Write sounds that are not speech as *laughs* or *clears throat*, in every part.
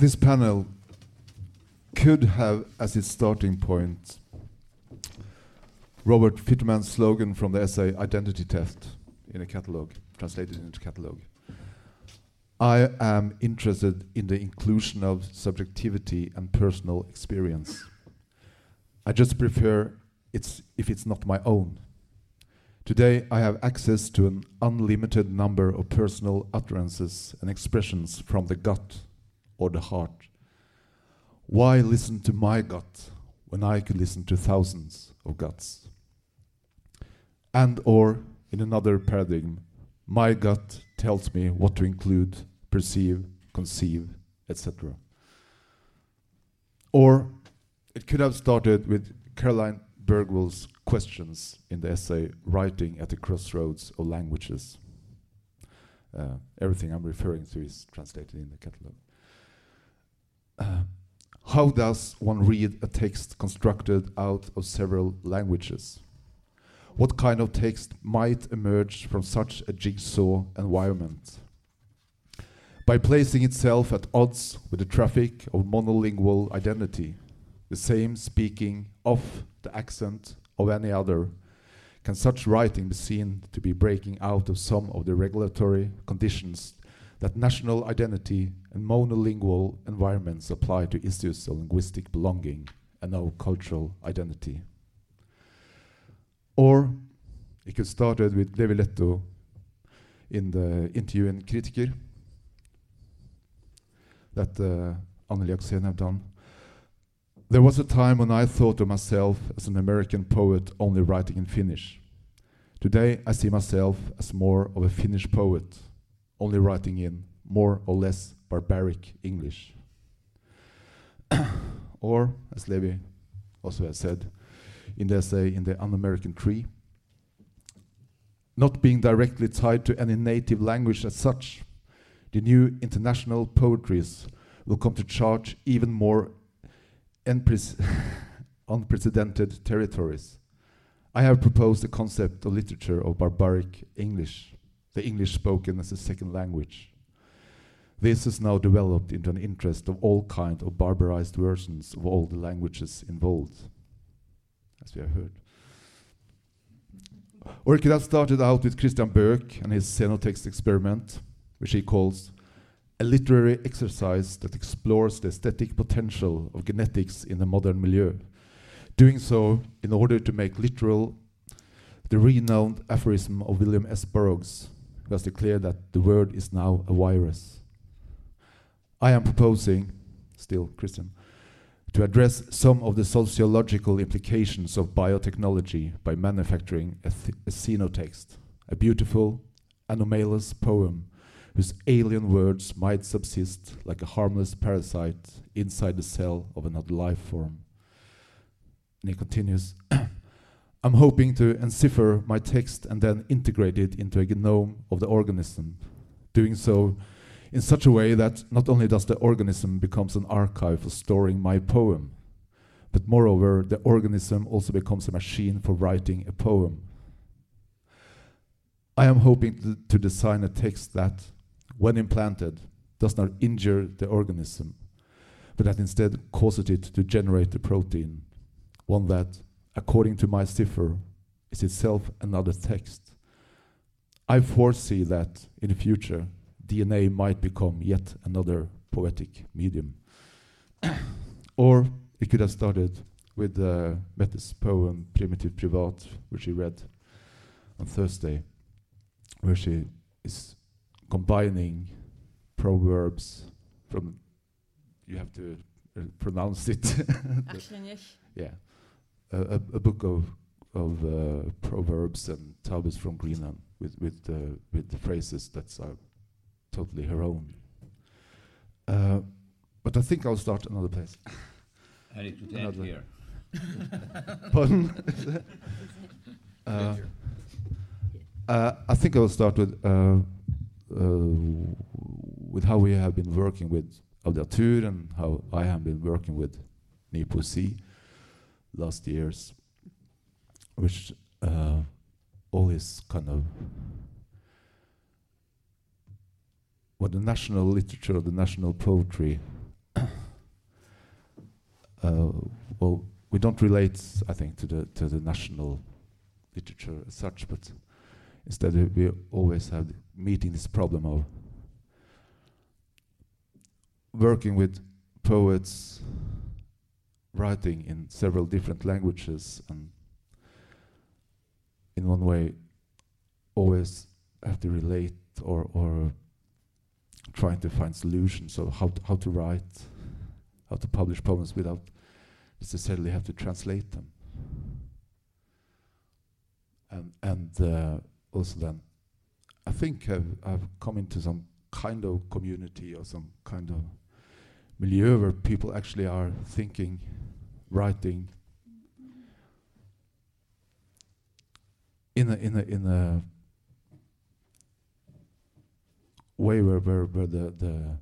this panel could have as its starting point Robert Fitterman's slogan from the essay Identity Test in a catalog, translated into catalog. I am interested in the inclusion of subjectivity and personal experience. I just prefer it's if it's not my own. Today I have access to an unlimited number of personal utterances and expressions from the gut or the heart. Why listen to my gut when I could listen to thousands of guts? And or in another paradigm, my gut tells me what to include, perceive, conceive, etc. Or it could have started with Caroline Bergvall's questions in the essay Writing at the Crossroads of Languages. Uh, everything I'm referring to is translated in the catalog. Uh, how does one read a text constructed out of several languages? What kind of text might emerge from such a jigsaw environment? By placing itself at odds with the traffic of monolingual identity, the same speaking of the accent of any other, can such writing be seen to be breaking out of some of the regulatory conditions that national identity and monolingual environments apply to issues of linguistic belonging and of cultural identity? Or it could started with Levi Lehto in the interview in Kritiker that uh, Anneli Axén have done. There was a time when I thought of myself as an American poet only writing in Finnish. Today I see myself as more of a Finnish poet, only writing in more or less barbaric English. *coughs* or, as Levi also has said in the essay in the Un American Tree, not being directly tied to any native language as such, the new international poetries will come to charge even more *laughs* unprecedented territories. I have proposed the concept of literature of barbaric English, the English spoken as a second language. This has now developed into an interest of all kinds of barbarized versions of all the languages involved, as we have heard. Or it could have started out with Christian Bök and his xenotext experiment, which he calls a literary exercise that explores the aesthetic potential of genetics in the modern milieu, doing so in order to make literal the renowned aphorism of William S. Burroughs, who has declared that the word is now a virus. I am proposing, still Christian, to address some of the sociological implications of biotechnology by manufacturing a, a xenotext, a beautiful, anomalous poem whose alien words might subsist like a harmless parasite inside the cell of another life form. And he continues *clears throat* I'm hoping to encipher my text and then integrate it into a genome of the organism, doing so in such a way that not only does the organism becomes an archive for storing my poem, but moreover, the organism also becomes a machine for writing a poem. I am hoping to, to design a text that, when implanted, does not injure the organism, but that instead causes it to generate a protein, one that, according to my cipher, is itself another text. I foresee that in the future DNA might become yet another poetic medium. *coughs* or it could have started with uh, Mette's poem Primitive Privat, which she read on Thursday, where she is combining proverbs from, you have to uh, pronounce it. *laughs* yeah, a, a, book of, of uh, proverbs and tablets from Greenland with, with, uh, with the phrases that are totally her own. Uh, but I think I'll start another place. *laughs* I need to another here. *laughs* *laughs* Pardon? uh, uh, I think I'll start with uh, uh, with how we have been working with Audiatur and how I have been working with Ny Poesi last years, which uh, all is kind of what the national literature, the national poetry *coughs* uh, well, we don't relate, I think, to the to the national literature as such, but instead we always have meeting this problem of working with poets writing in several different languages and in one way always have to relate or or trying to find solutions of how to, how to write how to publish poems without necessarily have to translate them. And and uh, also then I think I've, I've come into some kind of community or some kind of milieu where people actually are thinking, writing. In a in a in a way where where, where the, the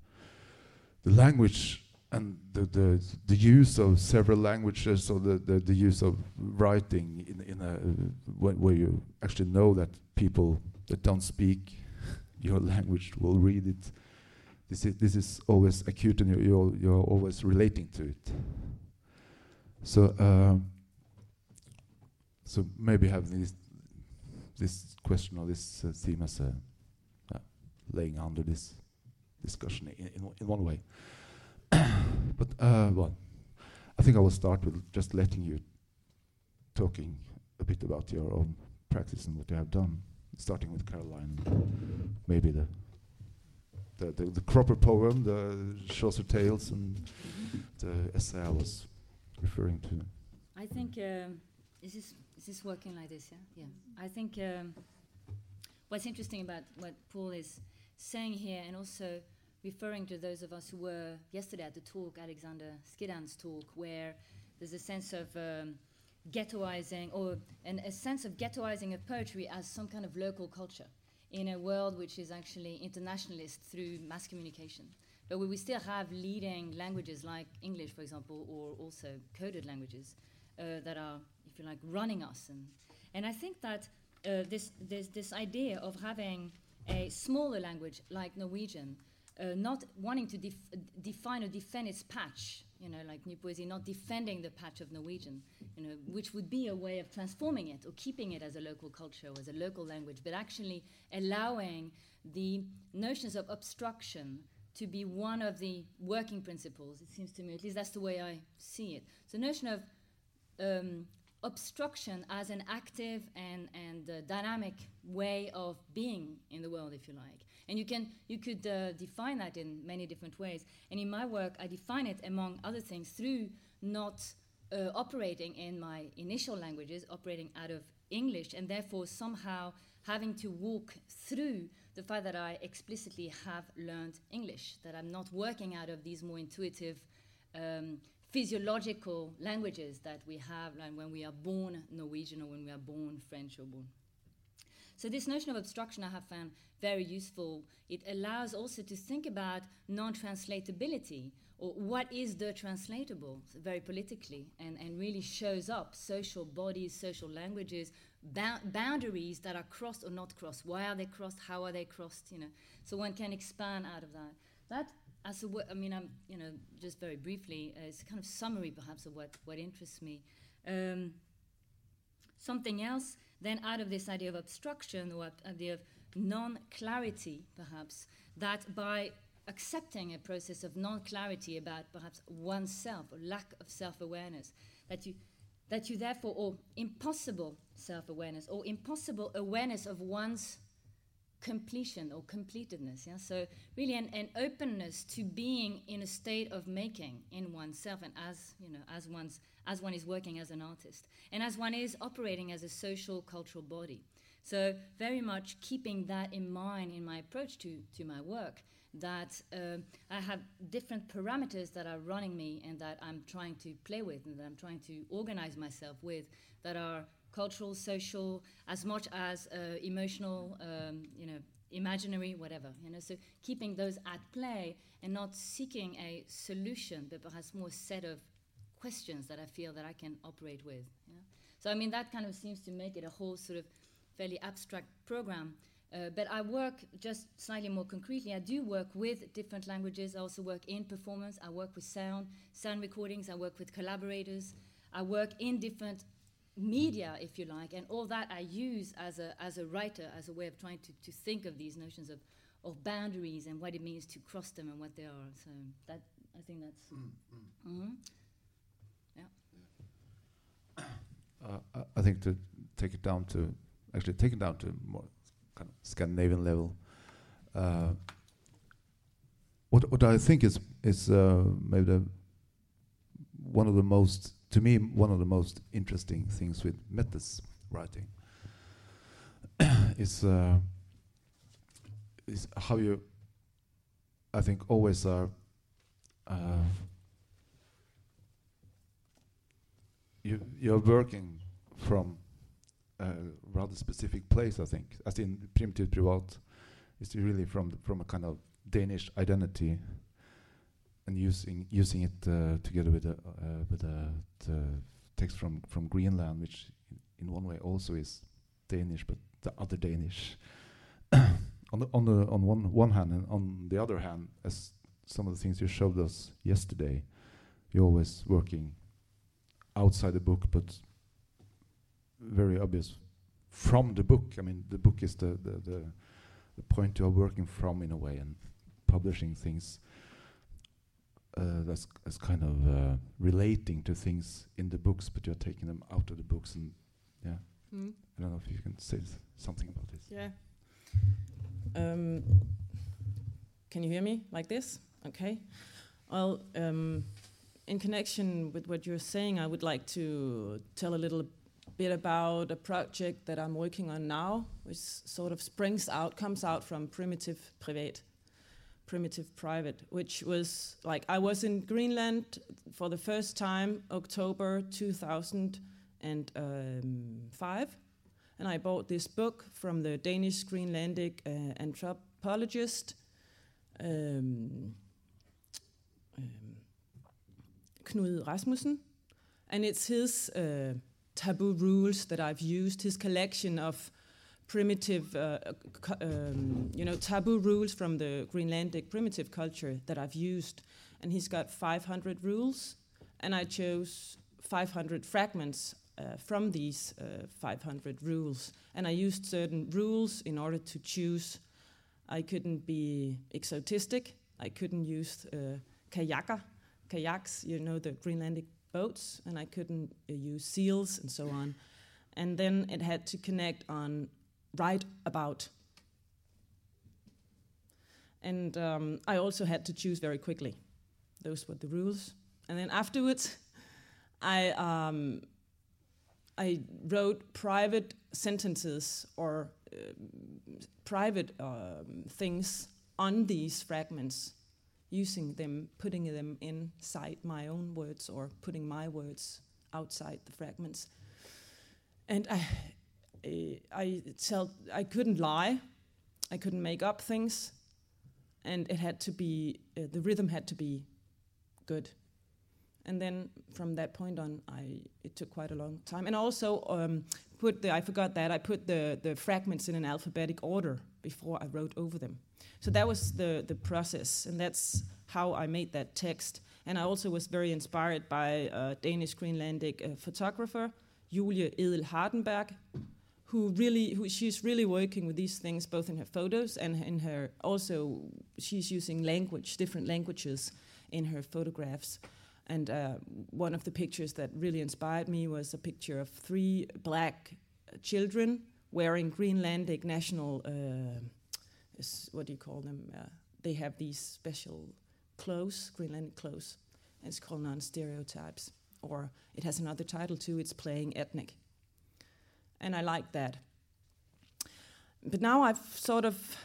the language and the, the the use of several languages or the, the, the use of writing in in a uh, where you actually know that people that don't speak *laughs* your language will read it this is this is always acute and you're you're, always relating to it. So uh, so maybe have this this question or this uh, theme as a uh, laying under this discussion in, in, in one way. *coughs* But uh, well I think I will start with just letting you talking a bit about your own practice and what you have done starting with Caroline maybe the the, the, the Cropper poem, the Chaucer Tales, and the essay I was referring to. I think um, is this is this working like this? Yeah, yeah. I think um, what's interesting about what Paal is saying here, and also referring to those of us who were yesterday at the talk, Alexander Skidan's talk, where there's a sense of um, ghettoizing or an, a sense of ghettoizing of poetry as some kind of local culture in a world which is actually internationalist through mass communication. But we still have leading languages like English, for example, or also coded languages uh, that are, if you like, running us. And, and I think that uh, this, this, this idea of having a smaller language like Norwegian, uh, not wanting to def define or defend its patch you know, like Ny Poesi, not defending the patch of Norwegian, you know, which would be a way of transforming it or keeping it as a local culture or as a local language, but actually allowing the notions of obstruction to be one of the working principles, it seems to me, at least that's the way I see it. So the notion of um, obstruction as an active and, and uh, dynamic way of being in the world, if you like. And you, can, you could uh, define that in many different ways. And in my work, I define it, among other things, through not uh, operating in my initial languages, operating out of English, and therefore somehow having to walk through the fact that I explicitly have learned English, that I'm not working out of these more intuitive, um, physiological languages that we have like when we are born Norwegian or when we are born French or born so this notion of obstruction I have found very useful. It allows also to think about non-translatability or what is the translatable very politically and, and really shows up social bodies, social languages, boundaries that are crossed or not crossed. Why are they crossed? How are they crossed? You know, so one can expand out of that. That as a I mean, I'm you know just very briefly, uh, it's a kind of summary perhaps of what what interests me. Um, something else then out of this idea of obstruction or idea of non-clarity, perhaps, that by accepting a process of non-clarity about perhaps oneself or lack of self-awareness, that you that you therefore, or impossible self-awareness, or impossible awareness of one's completion or completedness. Yeah? So really an, an openness to being in a state of making in oneself and as you know, as one's as one is working as an artist, and as one is operating as a social cultural body. So, very much keeping that in mind in my approach to, to my work, that uh, I have different parameters that are running me and that I'm trying to play with and that I'm trying to organize myself with that are cultural, social, as much as uh, emotional, um, you know, imaginary, whatever. You know, so keeping those at play and not seeking a solution, but perhaps more a set of questions that I feel that I can operate with. So I mean that kind of seems to make it a whole sort of fairly abstract program. Uh, but I work just slightly more concretely. I do work with different languages. I also work in performance. I work with sound, sound recordings. I work with collaborators. I work in different media, if you like, and all that I use as a, as a writer, as a way of trying to, to think of these notions of, of boundaries and what it means to cross them and what they are. So that I think that's. Mm, mm. Mm-hmm. Yeah. Uh, I think to take it down to actually take it down to more kind of Scandinavian level. Uh, what what I think is is uh, maybe the one of the most to me one of the most interesting things with Mette's writing *clears throat* is uh, is how you I think always are uh, you you're working from a rather specific place, I think. As in primitive privat, is really from from a kind of Danish identity, and using using it uh, together with uh, with the text from from Greenland, which in, in one way also is Danish, but the other Danish. *coughs* on the on the on one one hand, and on the other hand, as some of the things you showed us yesterday, you're always working outside the book, but very obvious from the book. I mean, the book is the, the, the, the point you are working from in a way, and publishing things uh, that's, that's kind of uh, relating to things in the books, but you're taking them out of the books, and yeah. Mm. I don't know if you can say something about this. Yeah. Um, can you hear me like this? Okay. Well, um, in connection with what you're saying, I would like to tell a little bit about a project that I'm working on now, which sort of springs out, comes out from primitive private, primitive private, which was like I was in Greenland for the first time October 2005, and I bought this book from the Danish Greenlandic uh, anthropologist. Um, um, Knud Rasmussen, and it's his uh, taboo rules that I've used, his collection of primitive, uh, um, you know, taboo rules from the Greenlandic primitive culture that I've used. And he's got 500 rules, and I chose 500 fragments uh, from these uh, 500 rules. And I used certain rules in order to choose. I couldn't be exotistic. I couldn't use uh, kayaker, kayaks, you know, the Greenlandic boats, and I couldn't uh, use seals and so on. And then it had to connect on right about. And um, I also had to choose very quickly. Those were the rules. And then afterwards, *laughs* I um, I wrote private sentences or uh, private um, things on these fragments using them, putting them inside my own words or putting my words outside the fragments. And I, I, felt I couldn't lie, I couldn't make up things, and it had to be uh, the rhythm had to be good. And then from that point on, I it took quite a long time. And also um, put the I forgot that I put the the fragments in an alphabetic order before I wrote over them. So that was the, the process, and that's how I made that text. And I also was very inspired by a Danish Greenlandic uh, photographer, Julie Edel Hardenberg, who really, who she's really working with these things both in her photos and in her also she's using language, different languages in her photographs. And uh, one of the pictures that really inspired me was a picture of three black children wearing Greenlandic national. Uh, what do you call them? Uh, they have these special clothes, Greenlandic clothes. And it's called non-stereotypes. Or it has another title too. It's playing ethnic, and I like that. But now I've sort of,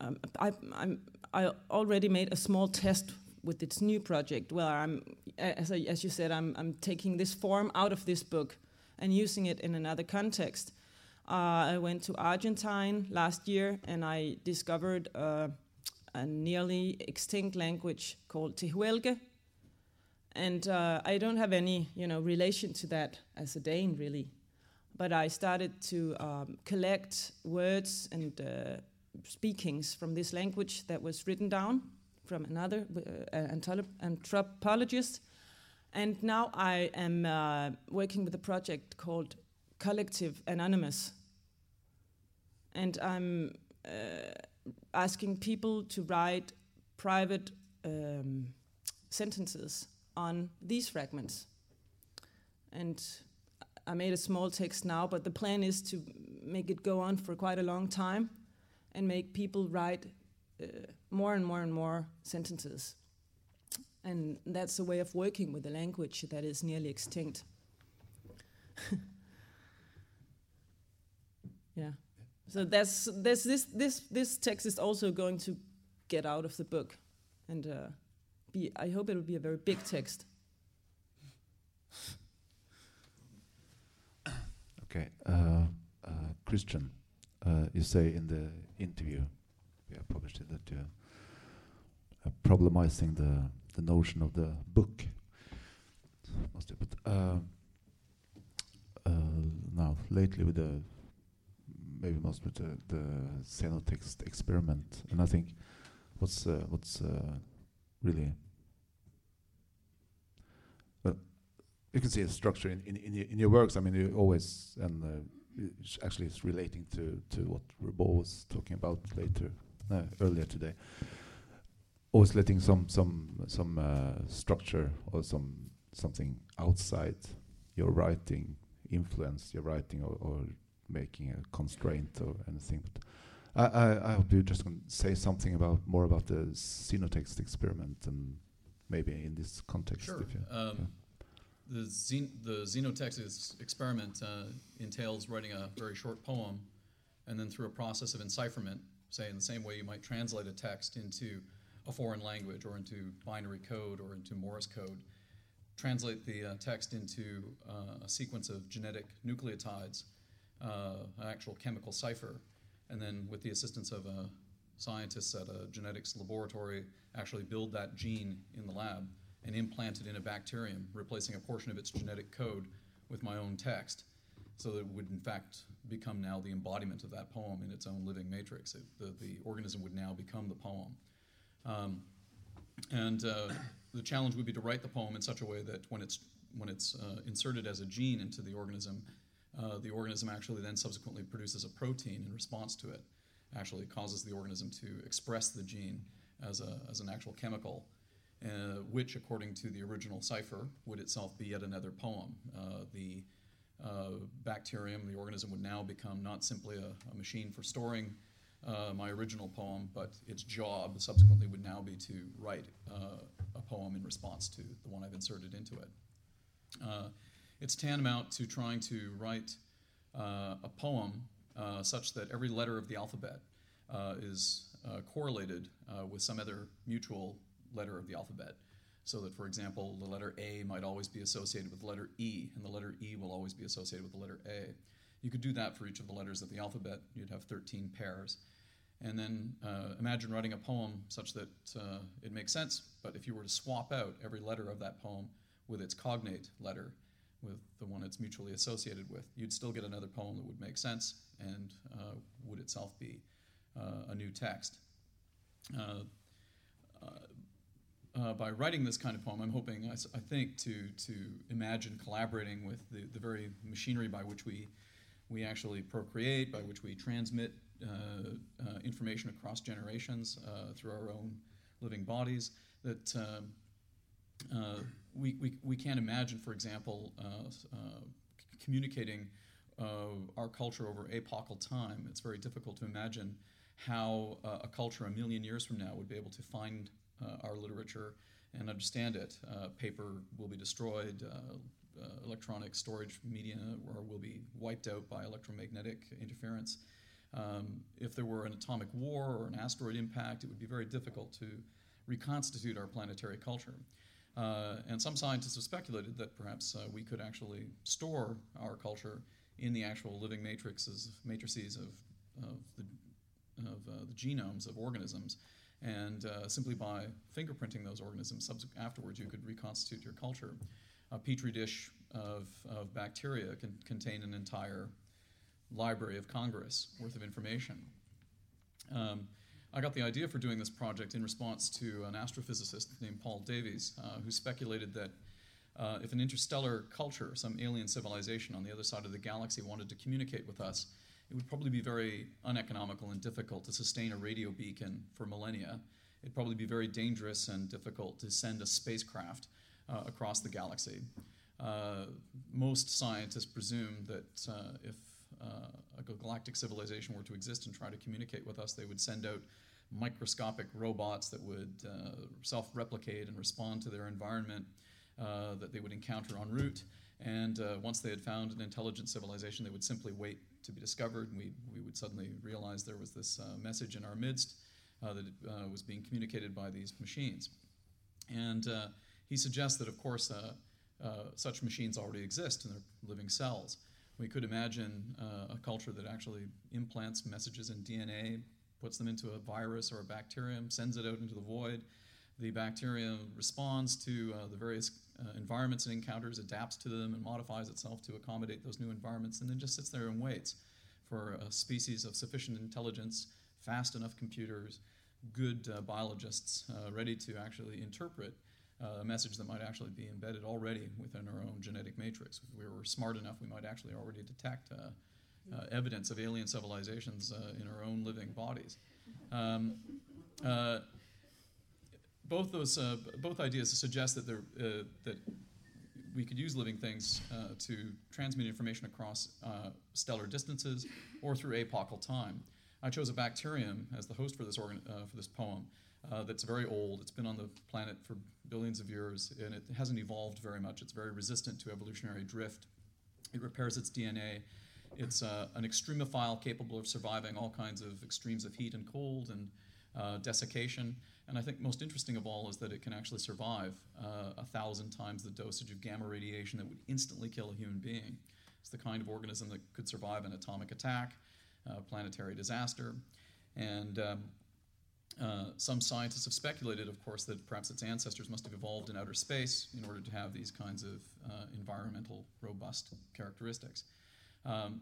um, I, I'm, I already made a small test with this new project where I'm, as, I, as you said, I'm, I'm taking this form out of this book and using it in another context. Uh, I went to Argentine last year and I discovered uh, a nearly extinct language called Tehuelche. And uh, I don't have any, you know, relation to that as a Dane, really. But I started to um, collect words and uh, speakings from this language that was written down from another uh, anthropologist. And now I am uh, working with a project called Collective Anonymous. And I'm uh, asking people to write private um, sentences on these fragments. And I made a small text now, but the plan is to make it go on for quite a long time and make people write uh, more and more and more sentences. And that's a way of working with a language that is nearly extinct. *laughs* yeah. So that's, that's this, this, this text is also going to get out of the book. And uh, be, I hope it'll be a very big text. Okay. Uh, uh, Christian, uh, you say in the interview we have published that you're uh, problemizing the, the notion of the book. Uh, now, lately with the maybe most with the, the Xenotext experiment, and I think what's what's really you can see a structure in, in, in, in, your works. I mean, you always and uh, actually it's relating to to what Roubaud was talking about later uh, earlier today. Always letting some some some uh, structure or some something outside your writing influence your writing or, or making a constraint or anything. But I, I, I hope you just can say something about more about the Xenotext experiment and maybe in this context. Sure. Um, the, Zen- the Xenotext experiment uh, entails writing a very short poem and then through a process of encipherment, say in the same way you might translate a text into a foreign language or into binary code or into Morse code, translate the uh, text into uh, a sequence of genetic nucleotides, uh, an actual chemical cipher, and then with the assistance of uh, scientists at a genetics laboratory, actually build that gene in the lab and implant it in a bacterium, replacing a portion of its genetic code with my own text, so that it would in fact become now the embodiment of that poem in its own living matrix. It, the, the organism would now become the poem. Um, and uh, the challenge would be to write the poem in such a way that when it's, when it's uh, inserted as a gene into the organism, uh, the organism actually then subsequently produces a protein in response to it. Actually, causes the organism to express the gene as, a, as an actual chemical uh, which, according to the original cipher, would itself be yet another poem. Uh, the uh, bacterium, the organism, would now become not simply a, a machine for storing uh, my original poem, but its job subsequently would now be to write uh, a poem in response to the one I've inserted into it. Uh, it's tantamount to trying to write a poem such that every letter of the alphabet is correlated with some other mutual letter of the alphabet. So that, for example, the letter A might always be associated with the letter E, and the letter E will always be associated with the letter A. You could do that for each of the letters of the alphabet. You'd have 13 pairs. And then uh, imagine writing a poem such that uh, it makes sense, but if you were to swap out every letter of that poem with its cognate letter, with the one it's mutually associated with, you'd still get another poem that would make sense and uh, would itself be uh, a new text. Uh, uh, uh, by writing this kind of poem, I'm hoping, I, I, think, to, to imagine collaborating with the, the very machinery by which we, we actually procreate, by which we transmit uh, uh, information across generations uh, through our own living bodies, that um, uh, we, we, we can't imagine, for example, uh, communicating our culture over epochal time. It's very difficult to imagine how a culture a million years from now would be able to find uh, our literature and understand it. Uh, paper will be destroyed, uh, electronic storage media will be wiped out by electromagnetic interference. Um, if there were an atomic war or an asteroid impact, it would be very difficult to reconstitute our planetary culture. Uh, and some scientists have speculated that perhaps uh, we could actually store our culture in the actual living matrices, matrices of, of, the, of uh, the genomes of organisms And uh, simply by fingerprinting those organisms afterwards, you could reconstitute your culture. A petri dish of, of bacteria can contain an entire Library of Congress worth of information. Um, I got the idea for doing this project in response to an astrophysicist named Paul Davies, uh, who speculated that uh, if an interstellar culture, some alien civilization on the other side of the galaxy, wanted to communicate with us, it would probably be very uneconomical and difficult to sustain a radio beacon for millennia. It'd probably be very dangerous and difficult to send a spacecraft uh, across the galaxy. Uh, most scientists presume that uh, if uh, a galactic civilization were to exist and try to communicate with us, they would send out microscopic robots that would uh, self replicate and respond to their environment uh, that they would encounter en route. And once they had found an intelligent civilization, they would simply wait to be discovered, we, we would suddenly realize there was this uh, message in our midst uh, that uh, was being communicated by these machines. And he suggests that, of course, such machines already exist in their living cells. We could imagine a culture that actually implants messages in DNA, puts them into a virus or a bacterium, sends it out into the void. The bacterium responds to uh, the various uh, environments it encounters, adapts to them, and modifies itself to accommodate those new environments, and then just sits there and waits for a species of sufficient intelligence, fast enough computers, good uh, biologists uh, ready to actually interpret uh, a message that might actually be embedded already within our own genetic matrix. If we were smart enough, we might actually already detect uh, evidence of alien civilizations in our own living bodies. Um, both those uh, both ideas suggest that there uh, that we could use living things uh, to transmit information across uh, stellar distances or through apochal time. I chose a bacterium as the host for this organ, uh, for this poem. Uh, that's very old. It's been on the planet for billions of years, and it hasn't evolved very much. It's very resistant to evolutionary drift. It repairs its DNA. It's an extremophile capable of surviving all kinds of extremes of heat and cold and desiccation. And I think most interesting of all is that it can actually survive uh, a thousand times the dosage of gamma radiation that would instantly kill a human being. It's the kind of organism that could survive an atomic attack, uh, planetary disaster. And um, uh, some scientists have speculated, of course, that perhaps its ancestors must have evolved in outer space in order to have these kinds of uh, environmental robust characteristics. Um,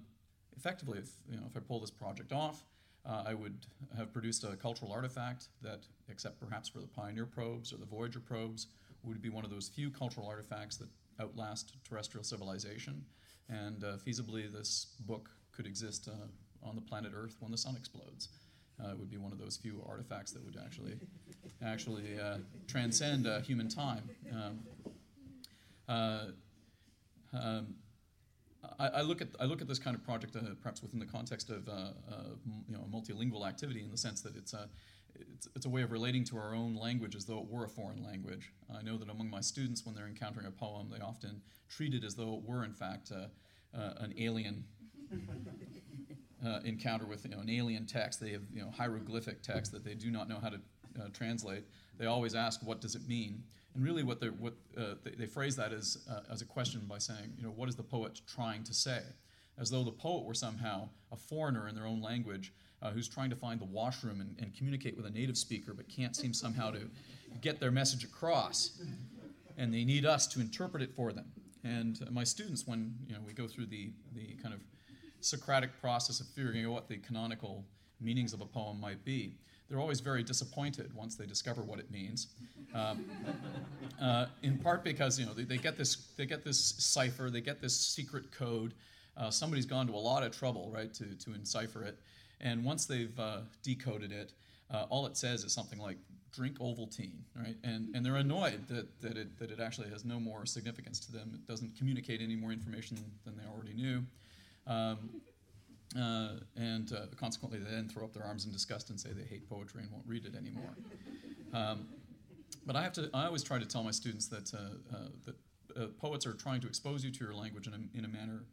effectively, if, you know, if I pull this project off, uh, I would have produced a cultural artifact that, except perhaps for the Pioneer probes or the Voyager probes, would be one of those few cultural artifacts that outlast terrestrial civilization. And uh, feasibly, this book could exist uh, on the planet Earth when the sun explodes. Uh, it would be one of those few artifacts that would actually actually uh, transcend uh, human time. Um, um, I, look at I look at this kind of project uh, perhaps within the context of uh, uh, you know multilingual activity in the sense that it's a it's, it's a way of relating to our own language as though it were a foreign language. I know that among my students, when they're encountering a poem, they often treat it as though it were in fact uh, uh, an alien *laughs* uh, encounter with you know an alien text. They have you know hieroglyphic text that they do not know how to translate. They always ask, "What does it mean?" And really, what, what uh, they, they, phrase that as, uh, as a question by saying, you know, what is the poet trying to say? As though the poet were somehow a foreigner in their own language uh, who's trying to find the washroom and, and, communicate with a native speaker but can't seem somehow to get their message across. And they need us to interpret it for them. And my students, when you know, we go through the, the kind of Socratic process of figuring out what the canonical meanings of a poem might be, they're always very disappointed once they discover what it means. Um, uh, in part because you know they, they, get this they get this cipher, they get this secret code. Uh, somebody's gone to a lot of trouble, right, to, to encipher it. And once they've uh, decoded it, uh, all it says is something like "drink Ovaltine," right? And and they're annoyed that that it that it actually has no more significance to them. It doesn't communicate any more information than they already knew. Um, uh, and uh, consequently, they then throw up their arms in disgust and say they hate poetry and won't read it anymore. *laughs* Um, but I have to. I always try to tell my students that uh, uh that uh, poets are trying to expose you to your language in a, in a manner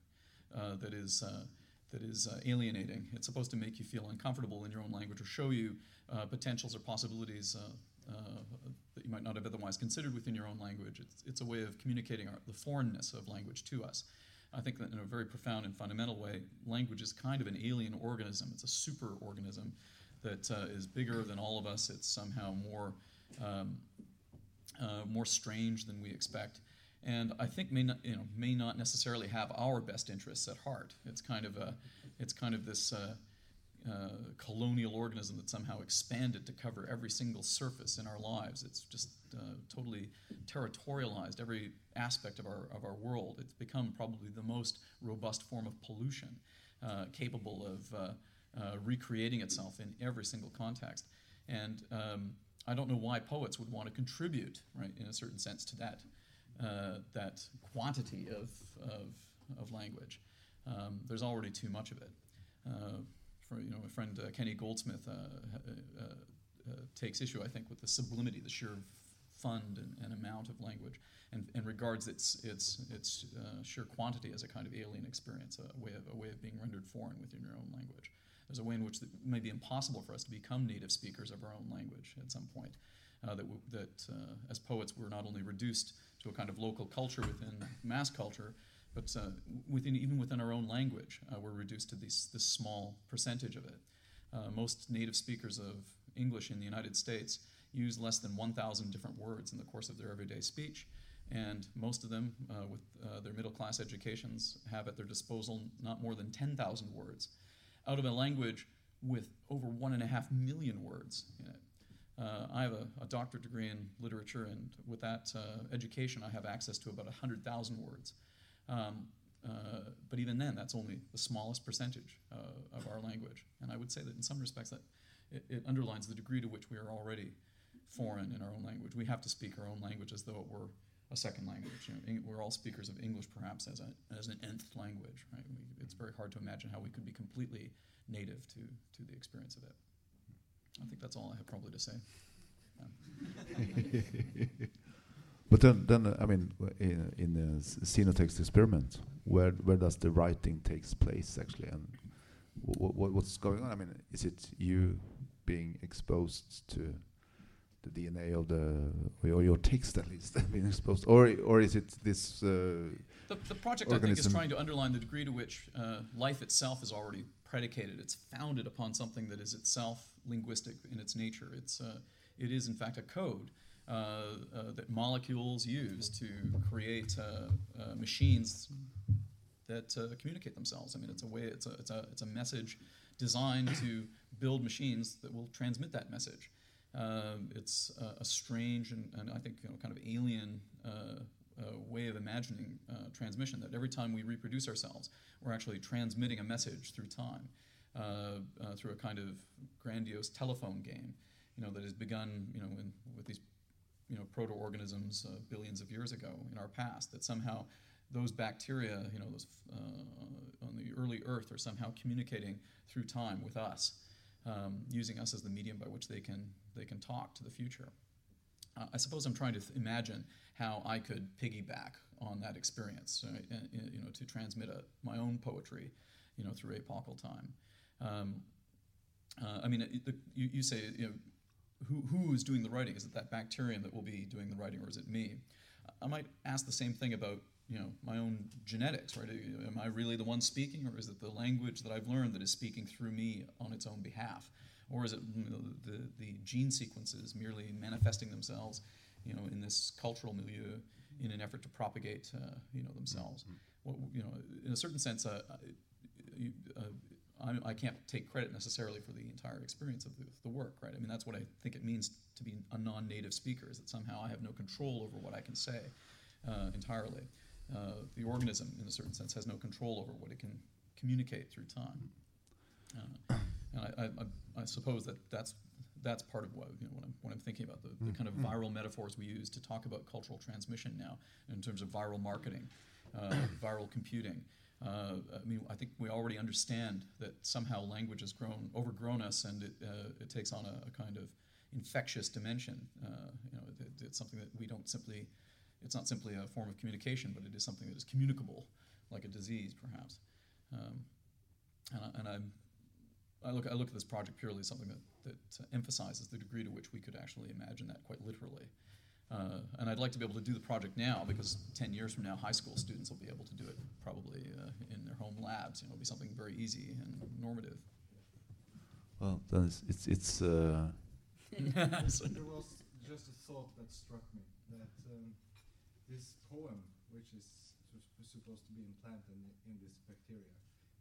uh, that is that is alienating. It's supposed to make you feel uncomfortable in your own language or show you potentials or possibilities. that you might not have otherwise considered within your own language. It's, it's a way of communicating our, the foreignness of language to us. I think that in a very profound and fundamental way, language is kind of an alien organism. It's a super organism that uh, is bigger than all of us. It's somehow more um, uh, more strange than we expect, and I think may not you know may not necessarily have our best interests at heart. It's kind of a it's kind of this. Uh, uh, colonial organism that somehow expanded to cover every single surface in our lives. It's just uh, totally territorialized every aspect of our, of our world. It's become probably the most robust form of pollution, uh, capable of uh, uh, recreating itself in every single context. And um, I don't know why poets would want to contribute, right, in a certain sense, to that, that quantity of, of, of language. Um, there's already too much of it for, you know, my friend uh, Kenny Goldsmith uh, uh, uh, takes issue, I think, with the sublimity, the sheer fund and, and amount of language, and, and regards its its its sheer quantity as a kind of alien experience, a way of a way of being rendered foreign within your own language. There's a way in which it may be impossible for us to become native speakers of our own language at some point. Uh, that, that uh, as poets we're not only reduced to a kind of local culture within mass culture, but uh, within, even within our own language, uh, we're reduced to this, this small percentage of it. Uh, most native speakers of English in the United States use less than 1,000 different words in the course of their everyday speech. And most of them, uh, with uh, their middle class educations, have at their disposal not more than 10,000 words out of a language with over one and a half million words in it. Uh, I have a, a, doctorate degree in literature, and with that uh, education, I have access to about 100,000 words. Um, uh, but even then, that's only the smallest percentage uh, of our language. And I would say that in some respects, that it, it, underlines the degree to which we are already foreign in our own language. We have to speak our own language as though it were a second language. You know, we're all speakers of English, perhaps as, a, as an nth language. Right? We, it's very hard to imagine how we could be completely native to, to the experience of it. I think that's all I have probably to say. *laughs* *laughs* But then, then I mean, in, in the Xenotext experiment, where where does the writing takes place actually, and what's going on? I mean, is it you being exposed to the DNA of the or your text at least *laughs* being exposed, or or is it this? Uh, the, the project organism? I think is trying to underline the degree to which uh, life itself is already predicated. It's founded upon something that is itself linguistic in its nature. It's uh, it is in fact a code. Uh, uh, that molecules use to create uh, machines that communicate themselves. I mean, it's a way, it's a, it's a, it's a message designed to build machines that will transmit that message. Uh, it's a, strange and, and, I think you know, kind of alien uh, uh, way of imagining transmission. That every time we reproduce ourselves, we're actually transmitting a message through time, through a kind of grandiose telephone game. You know that has begun. You know, in, with these you know, proto-organisms uh, billions of years ago in our past, that somehow those bacteria, you know, those uh, on the early Earth are somehow communicating through time with us, um, using us as the medium by which they can they can talk to the future. Uh, I suppose I'm trying to th- imagine how I could piggyback on that experience, uh, you know, to transmit a, my own poetry, you know, through apocal time. Um, uh, I mean, the, you, you, say, you know, who, who is doing the writing? Is it that bacterium that will be doing the writing, or is it me? I might ask the same thing about you know my own genetics, right? Am I really the one speaking, or is it the language that I've learned that is speaking through me on its own behalf, or is it you know, the the gene sequences merely manifesting themselves, you know, in this cultural milieu in an effort to propagate, uh, you know, themselves? Mm-hmm. Well, you know, in a certain sense, uh, uh, I'm, I can not take credit necessarily for the entire experience of the, the, work, right? I mean, that's what I think it means to be a non-native speaker, is that somehow I have no control over what I can say uh, entirely. Uh, the organism, in a certain sense, has no control over what it can communicate through time. Uh, and I, I, I, suppose that that's that's part of what you know when I'm, when I'm thinking about the, the kind of mm-hmm. viral metaphors we use to talk about cultural transmission now in terms of viral marketing, uh, viral computing. Uh, I mean, I think we already understand that somehow language has grown, overgrown us, and it, uh, it takes on a, a, kind of infectious dimension. Uh, you know, it, it's something that we don't simply, it's not simply a form of communication, but it is something that is communicable, like a disease, perhaps. Um, and, I, and I'm, I look, I look at this project purely as something that, that emphasizes the degree to which we could actually imagine that quite literally. Uh, and I'd like to be able to do the project now because 10 years from now, high school students will be able to do it probably uh, in their home labs. You know, it'll be something very easy and normative. Well, it's it's, it's uh, *laughs* there was just a thought that struck me that um, this poem, which is supposed to be implanted in, in, this bacteria,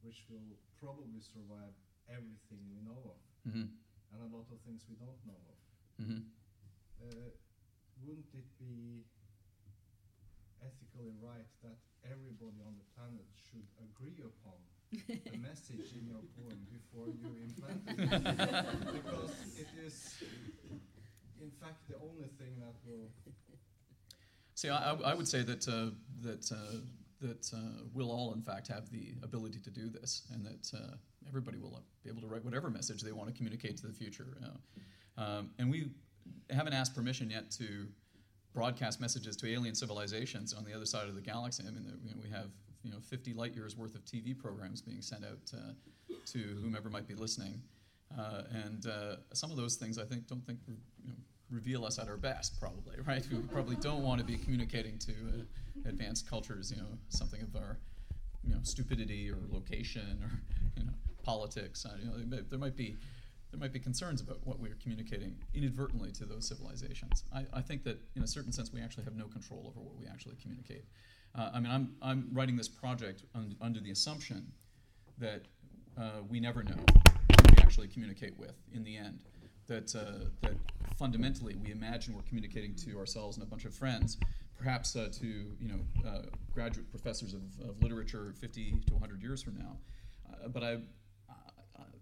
which will probably survive everything we know of, mm-hmm. and a lot of things we don't know of. Mm-hmm. Uh, wouldn't it be ethically right that everybody on the planet should agree upon *laughs* the message in your poem before you implant it? *laughs* because it is, in fact, the only thing that will. See, I, I would say that uh, that uh, that uh, we'll all, in fact, have the ability to do this, and that uh, everybody will be able to write whatever message they want to communicate to the future. Um, and we haven't asked permission yet to broadcast messages to alien civilizations on the other side of the galaxy. I mean, we have you know 50 light years worth of TV programs being sent out to whomever might be listening, uh, and uh, some of those things I think don't think you know, reveal us at our best, probably, right? We probably don't want to be communicating to uh, advanced cultures, you know, something of our, you know, stupidity or location or, you know, politics. You know, there might be there might be concerns about what we're communicating inadvertently to those civilizations. I, I, think that, in a certain sense, we actually have no control over what we actually communicate. Uh, I mean, I'm, I'm writing this project un- under the assumption that uh, we never know who we actually communicate with in the end. That, uh, that fundamentally we imagine we're communicating to ourselves and a bunch of friends, perhaps uh, to you know, uh, graduate professors of, of, literature 50 to 100 years from now. Uh, but I,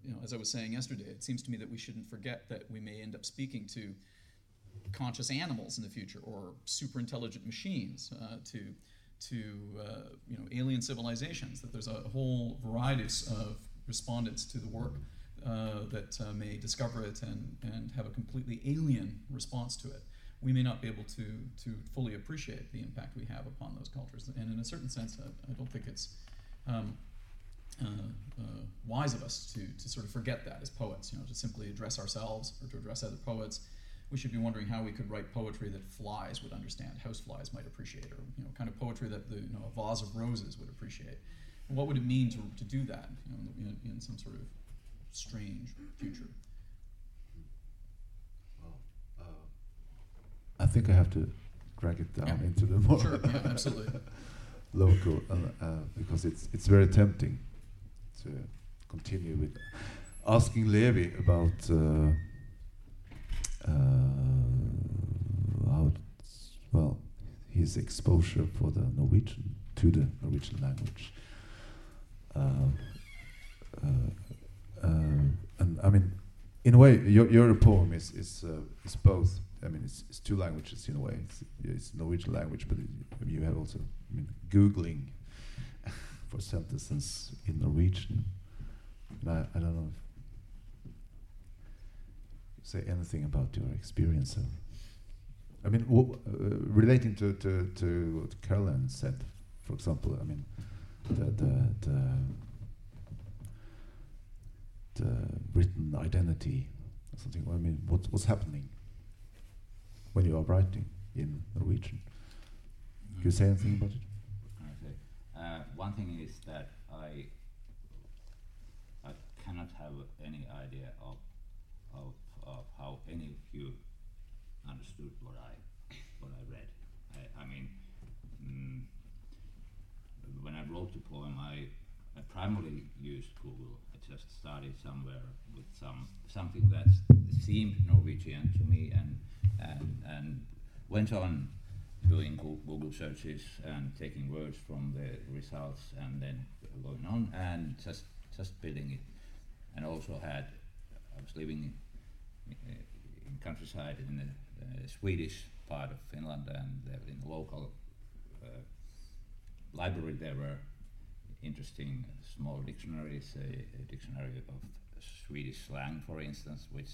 you know, as I was saying yesterday, it seems to me that we shouldn't forget that we may end up speaking to conscious animals in the future or super intelligent machines uh, to to uh, you know alien civilizations that there's a whole variety of respondents to the work uh, that uh, may discover it and, and have a completely alien response to it. We may not be able to to fully appreciate the impact we have upon those cultures. And in a certain sense I, I don't think it's um, wise of us to, to sort of forget that as poets, you know, to simply address ourselves or to address other poets. We should be wondering how we could write poetry that flies would understand, houseflies might appreciate, or you know, kind of poetry that the, you know, a vase of roses would appreciate. And what would it mean to, to do that you know, in, in some sort of strange future? Well, uh, I think I have to drag it down yeah. into the *laughs* more sure, yeah, absolutely local uh, uh, because it's it's very tempting to continue with asking Levi about uh, uh, how, well, his exposure for the Norwegian to the Norwegian language. Uh, uh, and I mean, in a way, your your poem is is is both. I mean, it's, it's two languages in a way. It's, it's Norwegian language, but it, you have also I mean, googling for sentences in Norwegian. And I, I don't know if say anything about your experience of. I mean, uh, relating to, to, to what Caroline said, for example, I mean, the, the, the, the written identity or something. I mean, what, what's happening when you are writing in Norwegian? Can you say anything about it? Uh, one thing is that I I cannot have any idea of of, of how any of you understood what I what I read. I, I mean, mm, when I wrote the poem, I, I primarily used Google. I just started somewhere with some something that seemed Norwegian to me, and and and went on doing Google searches and taking words from the results and then going on and just just building it. And also had I was living in, in countryside in the uh, Swedish part of Finland and in the local uh, library there were interesting small dictionaries, a, a, dictionary of Swedish slang, for instance, which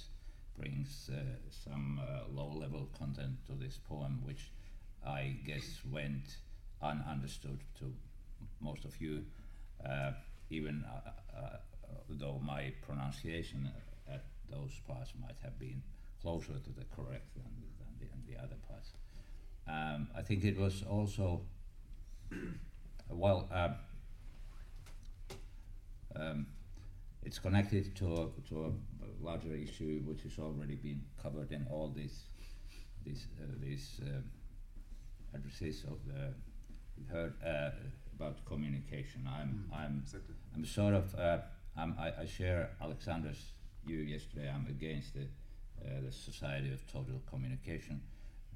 brings uh, some uh, low-level content to this poem, which I guess went ununderstood to most of you, uh, even uh, uh, though my pronunciation at those parts might have been closer to the correct than, than, the, than the, other parts. Um, I think it was also, well, uh, um, it's connected to a, to a larger issue which has already been covered in all these these uh, these uh, addresses of the we heard uh, about communication. I'm Mm, I'm Exactly. I'm sort of uh, I'm, I, I share Alexander's view yesterday. I'm against the uh, the Society of Total Communication,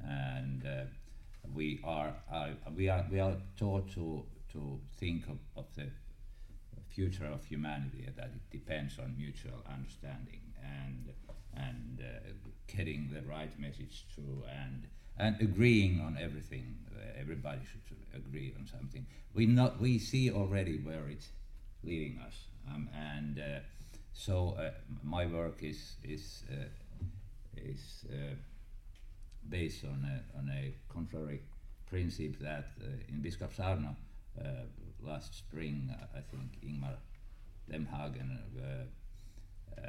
and uh, we are uh, we are we are taught to to think of, of the future of humanity that it depends on mutual understanding and and uh, getting the right message through and and agreeing on everything. Uh, everybody should agree on something. We not we see already where it's leading us, um, and uh, so uh, my work is is uh, is uh, based on a, on a contrary principle that uh, in Biskops-Arnö last spring, I think Ingmar Lemhagen uh,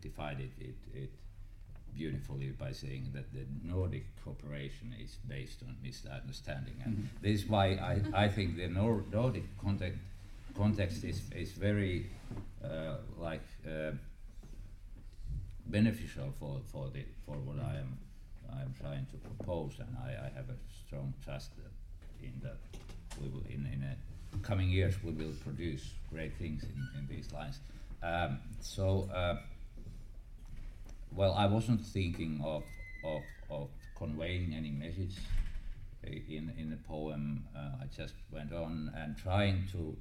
divided it, it beautifully by saying that the Nordic cooperation is based on misunderstanding, and this is why I, I think the Nor- Nordic context context is is very uh, like. Uh, beneficial for, for the for what I am I am trying to propose, and I, I have a strong trust that in that we will in in a coming years we will produce great things in, in these lines. Um, so, uh, well, I wasn't thinking of of of conveying any message in in the poem. Uh, I just went on and trying to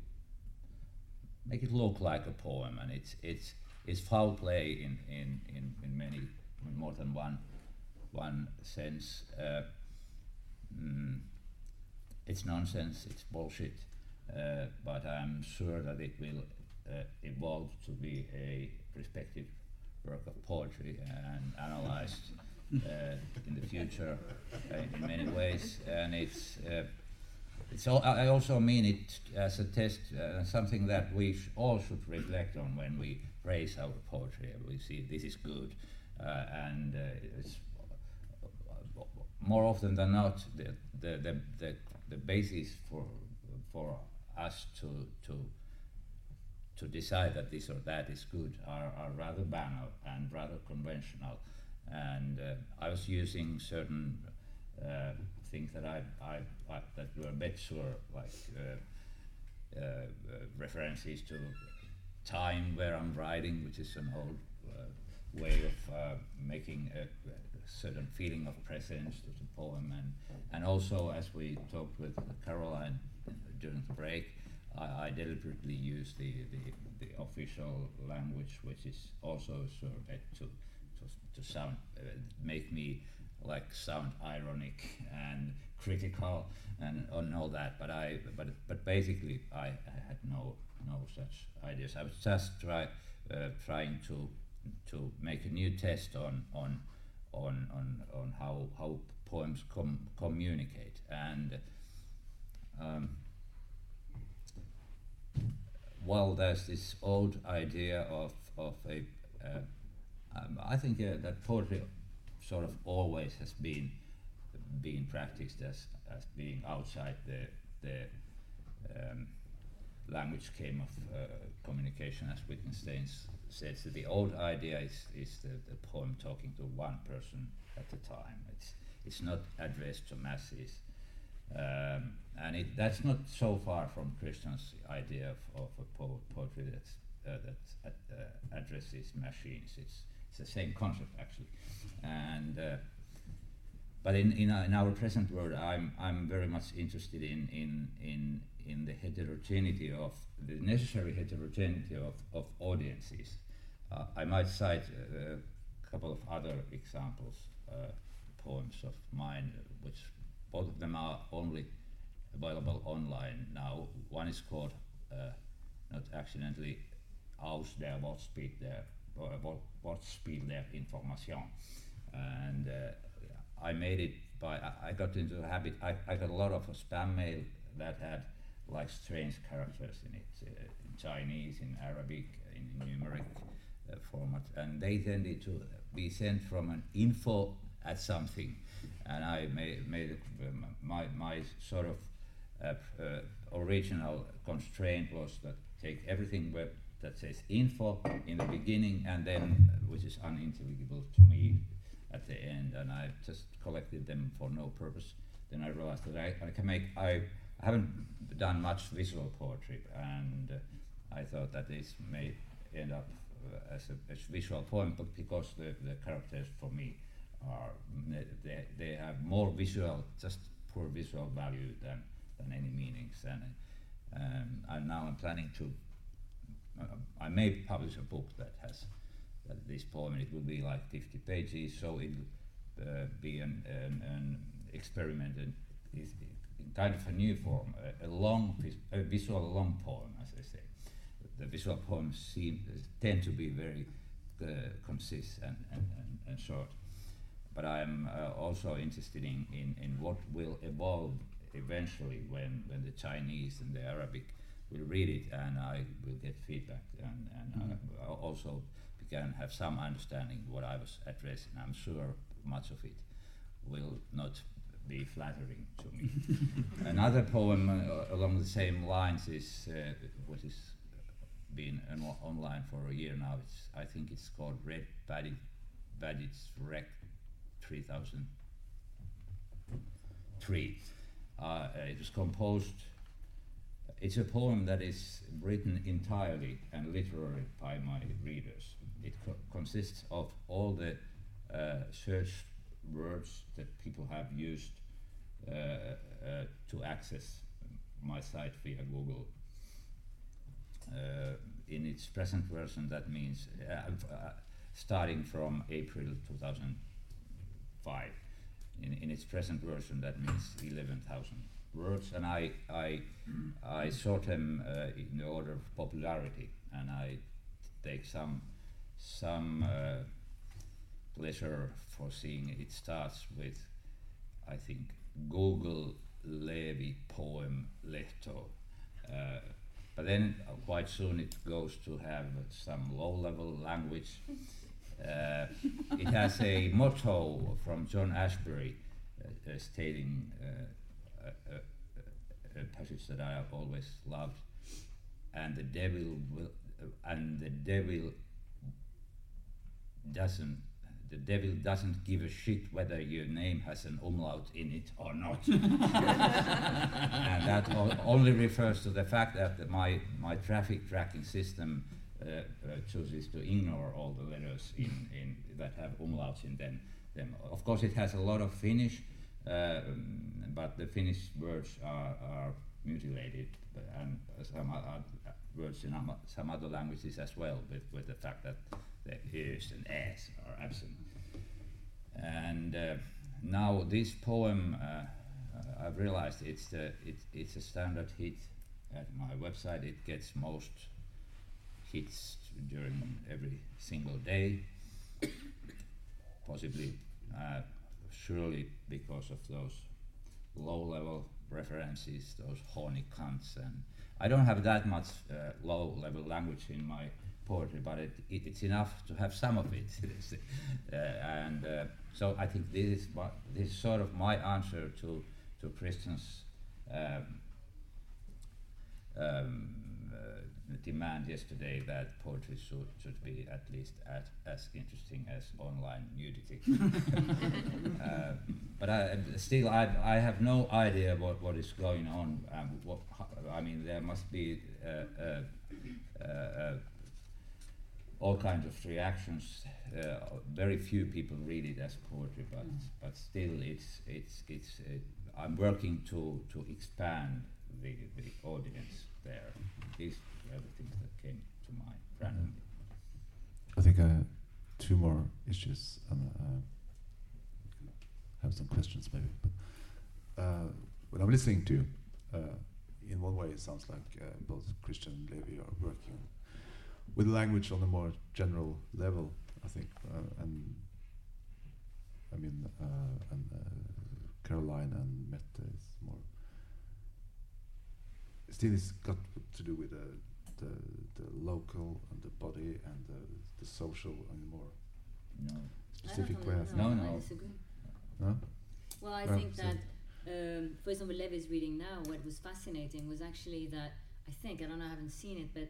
make it look like a poem, and it's it's it's foul play in in in, in many in more than one one sense. Uh, mm, it's nonsense. It's bullshit. Uh, but I'm sure that it will uh, evolve to be a respective work of poetry and analyzed uh, in the future uh, in many ways. And it's uh, it's all, I also mean it as a test, something that we sh- all should reflect on when we praise our poetry. We see this is good, and it's more often than not the the, the, the, the basis for for us to to to decide that this or that is good are, are rather banal and rather conventional. And uh, I was using certain uh, things that I, I, I that were better, sure, like uh, uh, uh, references to time where I'm writing, which is an old uh, way of making a, a certain feeling of presence to the poem, and and also as we talked with Caroline during the break, I, I deliberately use the, the, the official language, which is also sort of to, to, to sound, uh, make me like sound ironic and critical and and all that. But I, but but basically, I, I had no no such ideas. I was just try, uh, trying to to make a new test on on on on, on how how poems com- communicate and. Um, well, there's this old idea of, of a, uh, um, I think uh, that poetry sort of always has been being practiced as, as being outside the, the um, language scheme of uh, communication, as Wittgenstein says. that the old idea is, is the, the poem talking to one person at a time. It's, it's not addressed to masses. Um, and it, that's not so far from Christian's idea of, of a po- poetry that's, uh, that uh, addresses machines. It's, it's the same concept actually. And, uh, but in, in, our, in our present world, I'm, I'm very much interested in, in, in, in the heterogeneity of, the necessary heterogeneity of, of audiences. Uh, I might cite uh, a couple of other examples, uh, poems of mine, which both of them are only available online now. One is called, uh, not accidentally, Aus der Wortspiel der, or Wort- Wortspiel der Information. And uh, I made it by, I, I got into the habit, I, I got a lot of spam mail that had like strange characters in it, uh, in Chinese, in Arabic, in numeric uh, format, and they tended to be sent from an info at something, and I made, made um, my, my sort of uh, uh, original constraint was that take everything that says info in the beginning and then which is unintelligible to me at the end, and I just collected them for no purpose. Then I realized that I, I can make I, I haven't done much visual poetry, and uh, I thought that this may end up uh, as a as visual poem, but because the, the characters for me are they, they have more visual, just poor visual value than than any meanings, and um, and now I'm planning to. Uh, I may publish a book that has that this poem. It will be like 50 pages, so it will uh, be an, an, an experiment and in kind of a new form, a, a long, a visual long poem, as I say. The visual poems seem tend to be very uh, concise and, and, and, and, short. But I'm uh, also interested in, in, in what will evolve eventually when, when the Chinese and the Arabic will read it and I will get feedback and, and mm -hmm. also can have some understanding what I was addressing. I'm sure much of it will not be flattering to me. *laughs* Another poem uh, along the same lines is uh, what has been online for a year now. It's, I think it's called Red Badge, Badge's Wreck 3003. Uh, it was composed it's a poem that is written entirely and literally by my readers. It co consists of all the uh, search words that people have used uh, uh, to access my site via Google. Uh, in its present version, that means uh, starting from April 2005. In, in its present version, that means 11,000 words, and I I I sort them uh, in the order of popularity, and I take some some uh, pleasure for seeing it starts with I think Google Levi poem Lehto. Uh, but then uh, quite soon it goes to have some low-level language. Uh, it has a motto from John Ashbery uh, uh, stating a, a, a, passage that I have always loved. And the devil will, uh, and the devil doesn't the devil doesn't give a shit whether your name has an umlaut in it or not. *laughs* and that only refers to the fact that my, my traffic tracking system uh, uh, chooses to ignore all the letters in, in, that have umlauts in them, them. Of course, it has a lot of Finnish, uh, but the Finnish words are, are mutilated and some other words in some other languages as well with, with the fact that the ears and s are absent. And uh, now this poem, uh, uh, I've realized it's, the, it, it's a standard hit at my website. It gets most hits during every single day, possibly uh, surely because of those low-level references, those horny cunts, and I don't have that much uh, low-level language in my poetry, but it, it, it's enough to have some of it. *laughs* uh, and uh, so I think this is this is sort of my answer to to Christian's um, um, demand yesterday that poetry should, should be at least at, as interesting as online nudity. *laughs* uh, but I, still, I, I have no idea what, what is going on. Um, what, I mean, there must be uh, uh, uh, uh all kinds of reactions. Uh, very few people read it as poetry, but mm. but still, it's it's it's. I'm working to to expand the the audience there. These the things that came to mind randomly. I think have two more issues and uh, have some questions maybe. But uh, when I'm listening to uh, in one way it sounds like uh, both Christian and Levi are working with language on a more general level, I think, uh, and I mean, uh, and Caroline and Mette is more still it's got to do with the, the, the local and the body and the, the social and more no. specific way. No, no, no. I disagree. No? Well, I think that, um, for example, Levi's reading now, what was fascinating was actually that I think, I don't know, I haven't seen it, but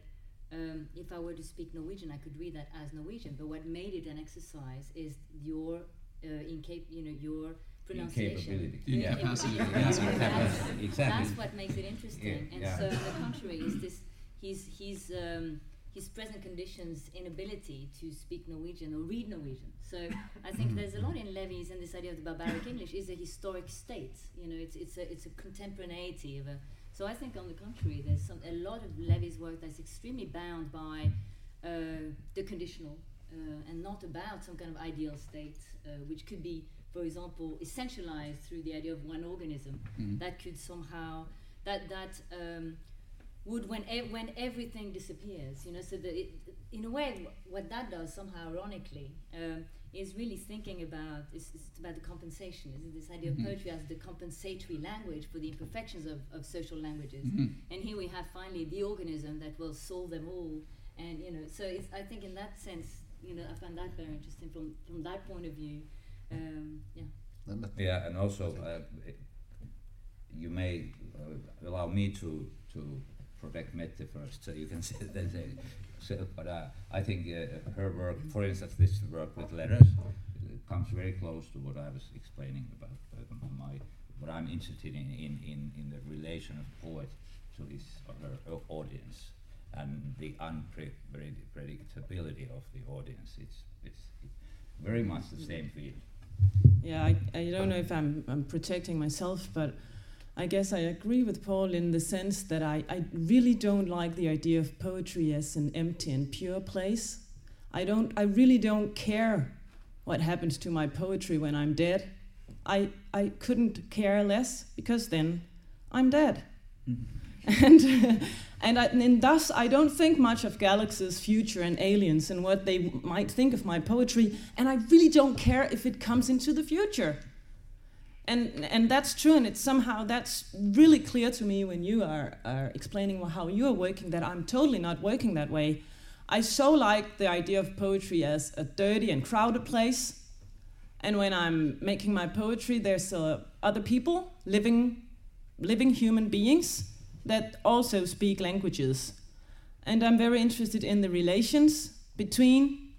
um, if I were to speak Norwegian, I could read that as Norwegian. But what made it an exercise is your uh, incap- you know, your pronunciation. Incapability. The Yeah, incapacity yeah, of yeah, yeah, that's- Exactly. That's what makes it interesting. Yeah, and yeah. so, on the contrary, is this his his um, his present conditions inability to speak Norwegian or read Norwegian. So I think there's a lot in Levi's and this idea of the barbaric English is a historic state. You know, it's it's a it's a contemporaneity of a. So I think on the contrary, there's some a lot of Levi's work that's extremely bound by uh, the conditional uh, and not about some kind of ideal state, uh, which could be, for example, essentialized through the idea of one organism Mhm. that could somehow that that um, would when e- when everything disappears, you know. So that it, in a way, what that does somehow ironically um, is really thinking about it's, it's about the compensation. Is this idea Mhm. of poetry as the compensatory language for the imperfections of, of social languages? Mhm. And here we have finally the organism that will solve them all. And you know, so it's, I think in that sense, you know, I find that very interesting from from that point of view. Um, yeah. And Yeah, and also uh, you may uh, allow me to to protect Mette first, so you can *laughs* say that. So, but uh, I think uh, her work, for instance, this work with letters, comes very close to what I was explaining about uh, my what I'm interested in, in in in the relation of poet to his or her audience and the unpredictability of the audience. It's it's very much the same field. Yeah, I, I don't know if I'm, I'm protecting myself, but I guess I agree with Paal in the sense that I, I really don't like the idea of poetry as an empty and pure place. I don't I really don't care what happens to my poetry when I'm dead. I I couldn't care less because then I'm dead. Mm-hmm. and *laughs* and, I, and thus I don't think much of galaxies, future, and aliens and what they might think of my poetry, and I really don't care if it comes into the future. And and that's true, and it's somehow that's really clear to me when you are, are explaining how you are working. That I'm totally not working that way. I so like the idea of poetry as a dirty and crowded place, and when I'm making my poetry, there's uh, other people living living human beings that also speak languages. And I'm very interested in the relations between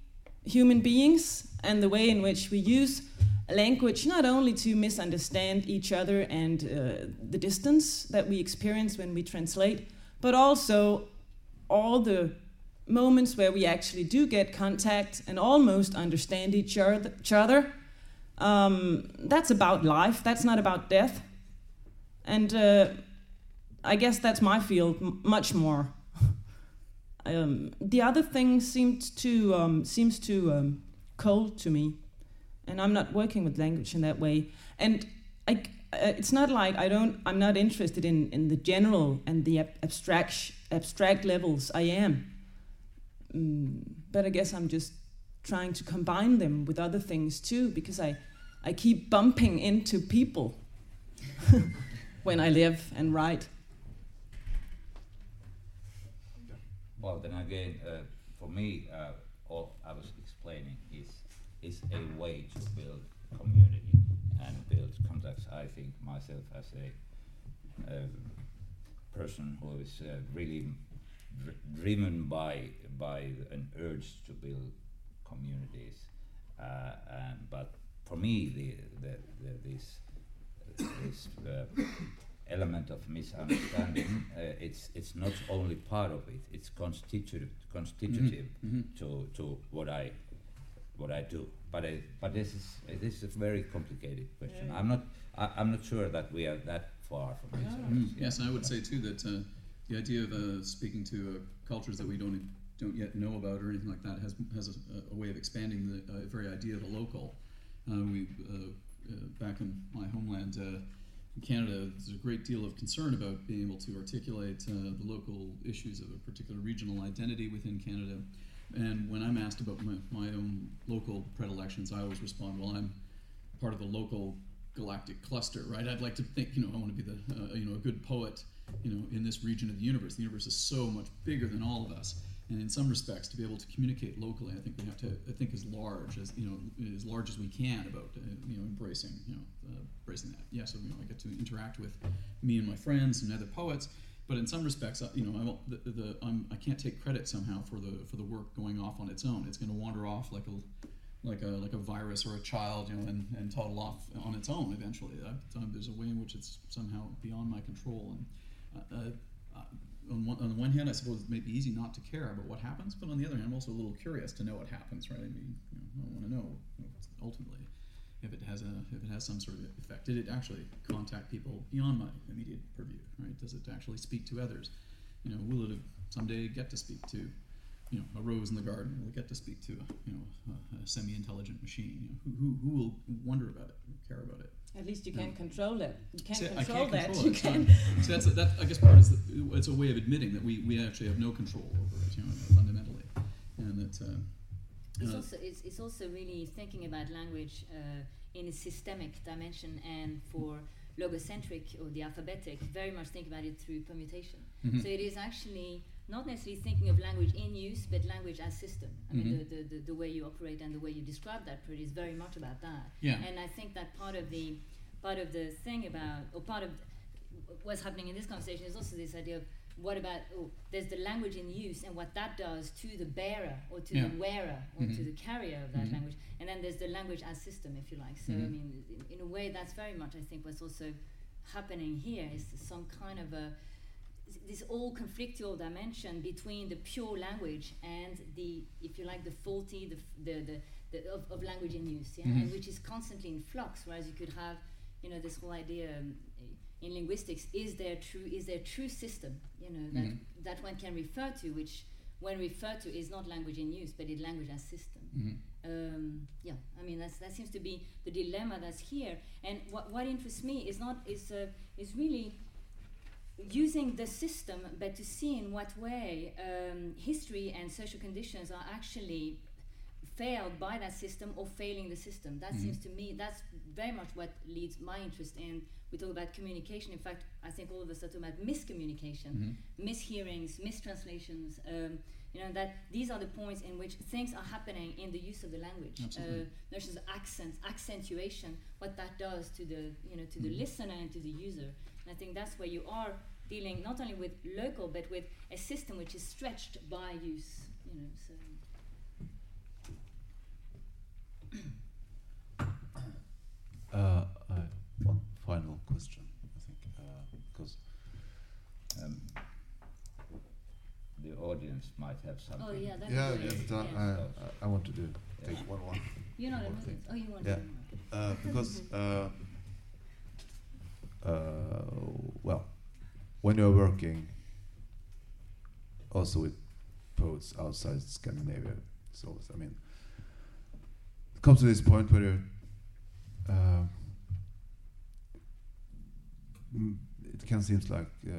human beings and the way in which we use language not only to misunderstand each other and uh, the distance that we experience when we translate, but also all the moments where we actually do get contact and almost understand each other. Um, that's about life, that's not about death. And uh, I guess that's my field much more. *laughs* um, the other thing seemed to um, seems to um, cold to me, and I'm not working with language in that way. And I, uh, it's not like I don't. I'm not interested in, in the general and the ab- abstract abstract levels. I am, mm, but I guess I'm just trying to combine them with other things too because I I keep bumping into people *laughs* when I live and write. Well, then again, uh, for me, uh, all I was is a way to build community and build contacts. I think myself as a uh, person who is uh, really dr- driven by by an urge to build communities, uh, and but for me, the, the, the this this uh, element of misunderstanding, uh, it's it's not only part of it; it's constitutive constitutive Mhm. to to what I what I do. But I, but this is this is a very complicated question. Yeah. I'm not I, I'm not sure that we are that far from each Yeah. other. Mm, Yes, and I would say too that uh, the idea of uh, speaking to uh, cultures that we don't don't yet know about or anything like that has has a, a way of expanding the uh, very idea of a local. Uh, we uh, uh, back in my homeland. Uh, in Canada, there's a great deal of concern about being able to articulate uh, the local issues of a particular regional identity within Canada. And when I'm asked about my, my own local predilections, I always respond, well, I'm part of the local galactic cluster, right? I'd like to think, you know, I want to be the, uh, you know, a good poet, you know, in this region of the universe. The universe is so much bigger than all of us, and in some respects, to be able to communicate locally, I think we have to, I think, as large as you know, as large as we can about, uh, you know, embracing, you know, uh, embracing that. Yeah, so you know, I get to interact with me and my friends and other poets, But in some respects, uh, you know, I, won't- the, the, I'm, I can't take credit somehow for the for the work going off on its own. It's going to wander off like a like a like a virus or a child, you know, and, and toddle off on its own eventually. I, there's a way in which it's somehow beyond my control. And uh, uh, on, one, on the one hand, I suppose it may be easy not to care about what happens, but on the other hand, I'm also a little curious to know what happens, right? I mean, you know, I want to know, ultimately if it has a if it has some sort of effect. Did it actually contact people beyond my immediate purview, right? Does it actually speak to others? You know, will it someday get to speak to you know, a rose in the garden will it get to speak to, you know, a, a semi-intelligent machine. You know, who, who, who will wonder about it, care about it? At least you can't control it. You can't See, control can't that. control you can. So, so that's that. I guess part is that it's a way of admitting that we, we actually have no control over it, you know, fundamentally, and that. Uh, It's uh, also, it's, it's also really thinking about language uh, in a systemic dimension and for logocentric or the alphabetic, very much think about it through permutation. mhm. So it is actually not necessarily thinking of language in use, but language as system. I mean, Mhm. the, the, the, the way you operate and the way you describe that pretty is very much about that. yeah. And I think that part of the part of the thing about or part of what's happening in this conversation is also this idea of what about oh there's the language in use and what that does to the bearer or to Yeah. the wearer or to Mhm. the carrier of that Mhm. language and then there's the language as system if you like so I Mhm. mean in, in a way that's very much I think what's also happening here is some kind of a this all conflictual dimension between the pure language and the, if you like, the faulty, the, the, the, the of, of language in use, yeah, and Mhm. which is constantly in flux. Whereas you could have, you know, this whole idea um, in linguistics: is there true, is there true system, you know, that Mhm. that one can refer to, which when referred to is not language in use, but is language as system Mhm. um, yeah, I mean that's, that seems to be the dilemma that's here. And what, what interests me is not is uh, is really using the system, but to see in what way um, history and social conditions are actually failed by that system or failing the system. That Mhm. seems to me that's very much what leads my interest in. We talk about communication. In fact, I think all of us are talking about miscommunication Mhm. mishearings, mistranslations. Um, you know that these are the points in which things are happening in the use of the language. Absolutely. Uh, notions of accent, accentuation, what that does to the you know to the Mhm. listener and to the user. And I think that's where you are dealing not only with local but with a system which is stretched by use. You know, so Uh, I, one final question, I think, uh, because Um, the audience might have something. oh yeah, that yeah, would yeah, but I, yeah. I, I want to do take Yeah. one one. You're not a one movie. thing. Oh, you want Yeah. to. Uh, because, *laughs* uh, uh, well, when you're working also with poets outside Scandinavia, so I mean, it comes to this point where you, uh, it can seem like uh,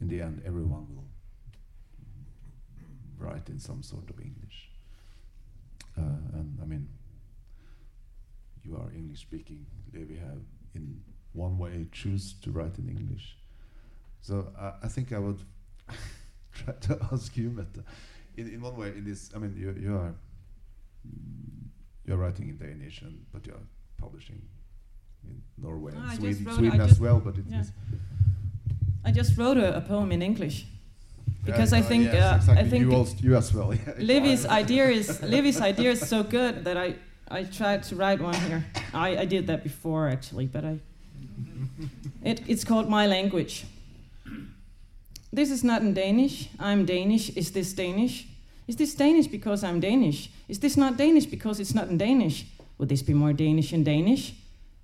in the end everyone will write in some sort of English, uh, and I mean you are English speaking, Levi have in one way choose to write in English. So I, I think I would *laughs* try to *laughs* ask you, Mette, in, in one way, in this, I mean, you, you are mm, you're writing in Danish, and but you're publishing in Norway No, and I Sweden, wrote- Sweden as well, but it yeah. is I just wrote a, a poem in English Yeah, because I uh, think yes, uh, exactly. I think you, also, you as well. *laughs* Levi's idea is Levi's idea is so good that I I tried to write one here. I, I did that before actually, but I it, it's called My Language. This is not in Danish. I'm Danish. Is this Danish? Is this Danish because I'm Danish? Is this not Danish because it's not in Danish? Would this be more Danish in Danish?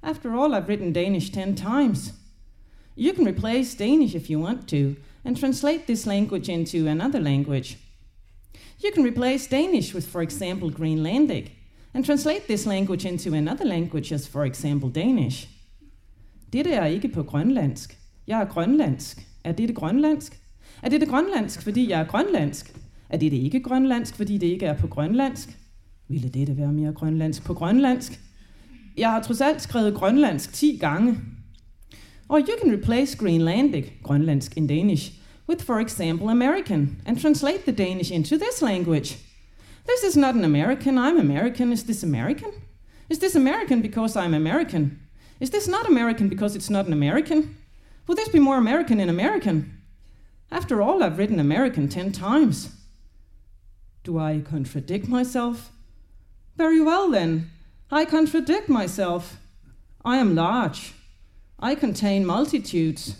After all, I've written Danish ten times. You can replace Danish if you want to and translate this language into another language. You can replace Danish with, for example, Greenlandic, and translate this language into another language as, for example, Danish. Dette er ikke på grønlandsk. Jeg er grønlandsk. Er dette grønlandsk? Er dette grønlandsk, fordi jeg er grønlandsk? Er dette ikke grønlandsk, fordi det ikke er på grønlandsk? Ville dette være mere grønlandsk på grønlandsk? Jeg har trods alt skrevet grønlandsk 10 gange. Or you can replace Greenlandic, grønlandsk in Danish, with, for example, American, and translate the Danish into this language. This is not an American, I'm American. Is this American? Is this American because I'm American? Is this not American because it's not an American? Will this be more American in American? After all, I've written American ten times. Do I contradict myself? Very well then, I contradict myself. I am large. I contain multitudes.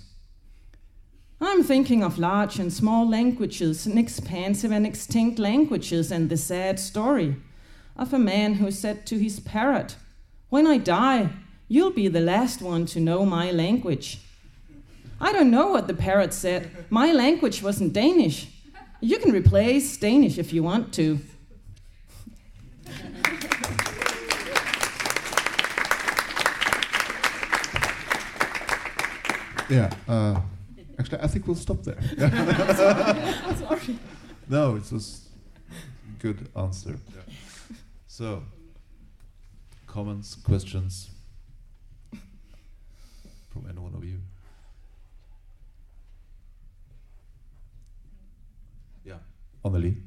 I'm thinking of large and small languages, and expansive and extinct languages, and the sad story of a man who said to his parrot, When I die, you'll be the last one to know my language. I don't know what the parrot said. My language wasn't Danish. You can replace Danish if you want to. *laughs* Yeah. Uh, actually, I think we'll stop there. Sorry. *laughs* no, it was good answer. So, comments, questions from any one of you? Yeah, Anneli.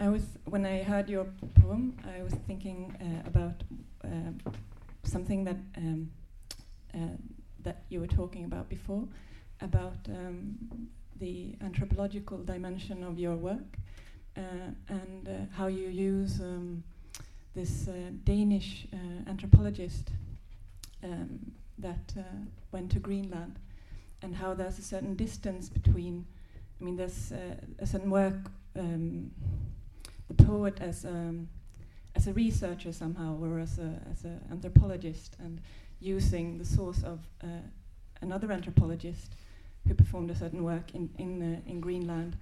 I was when I heard your poem, I was thinking uh, about um something that um, uh, that you were talking about before, about um, the anthropological dimension of your work, uh, and uh, how you use um, this uh, Danish uh, anthropologist um, that uh, went to Greenland, and how there's a certain distance between. I mean, there's uh, a certain work. Um, the poet as um, as a researcher somehow, or as a as an anthropologist, and using the source of uh, another anthropologist who performed a certain work in in uh, in Greenland,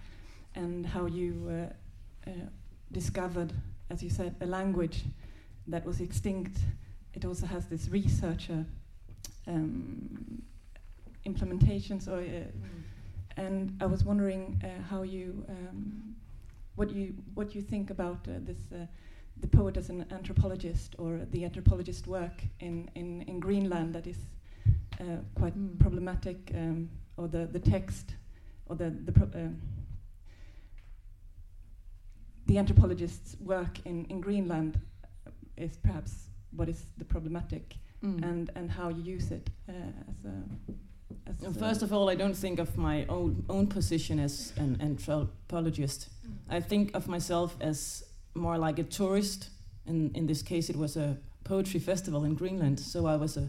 and how you uh, uh, discovered, as you said, a language that was extinct. It also has this researcher um, implementations, or uh, and I was wondering uh, how you. Um, what you what you think about uh, this uh, the poet as an anthropologist or the anthropologist work in in, in Greenland that is uh, quite Mm. problematic um, or the the text or the the pro- um, the anthropologist's work in, in Greenland is perhaps what is the problematic Mm. and and how you use it uh, as a Well, First of all, I don't think of my own own position as an anthropologist. Mm. I think of myself as more like a tourist. In in this case, it was a poetry festival in Greenland, so I was a,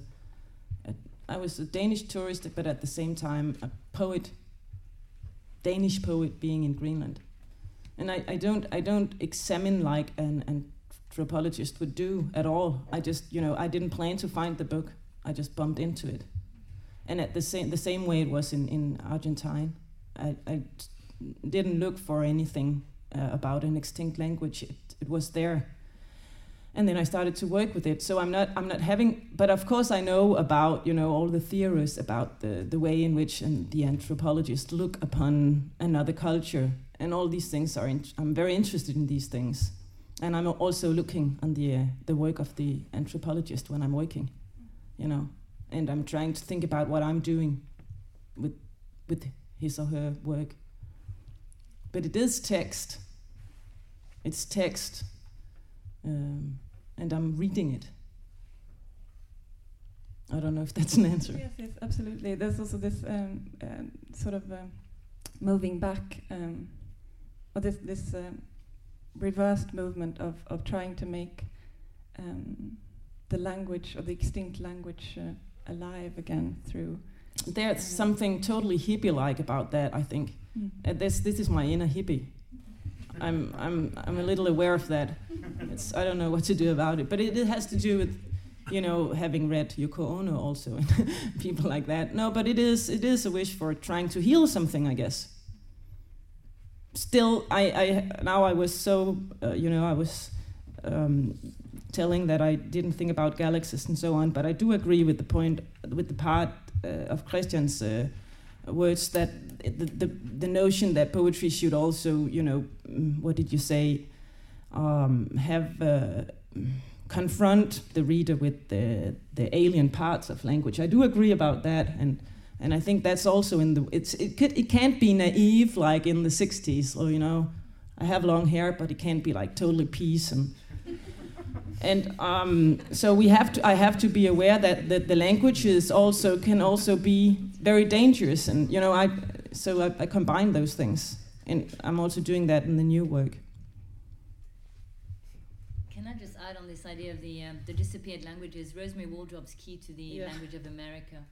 a I was a Danish tourist, but at the same time a poet, Danish poet being in Greenland. And I, I don't I don't examine like an anthropologist would do at all. I just you know I didn't plan to find the book. I just bumped into it and at the same the same way it was in in Argentine. I, I didn't look for anything uh, about an extinct language. It, it was there, and then I started to work with it. So I'm not I'm not having, but of course I know about you know all the theories about the the way in which and the anthropologists look upon another culture, and all these things are. In, I'm very interested in these things, and I'm also looking on the uh, the work of the anthropologist when I'm working, you know and I'm trying to think about what I'm doing with with his or her work. But it is text. It's text, um, and I'm reading it. I don't know if that's an answer. Yes, yes, absolutely. There's also this um, um, sort of um, moving back, um, or this this reversed movement of of trying to make the language or the extinct language uh, alive again through. There's something totally hippie-like about that. I think Mm. uh, this this is my inner hippie. I'm I'm I'm a little aware of that. *laughs* It's I don't know what to do about it, but it, it has to do with you know having read Yoko Ono also and *laughs* people like that. No, but it is it is a wish for trying to heal something, I guess. Still, I I now I was so uh, you know I was um, telling that I didn't think about galaxies and so on, but I do agree with the point with the part uh, of Christian's. Uh, words that the, the the notion that poetry should also you know mm, what did you say um, have uh, confront the reader with the the alien parts of language. I do agree about that, and and I think that's also in the it's it could it can't be naive like in the '60s or you know I have long hair, but it can't be like totally peace and. And um, so we have to. I have to be aware that, that the languages also can also be very dangerous, and you know, I so I, I combine those things, and I'm also doing that in the new work. Can I just add on this idea of the um, the disappeared languages? Rosmarie Waldrop's key to the Yeah. language of America,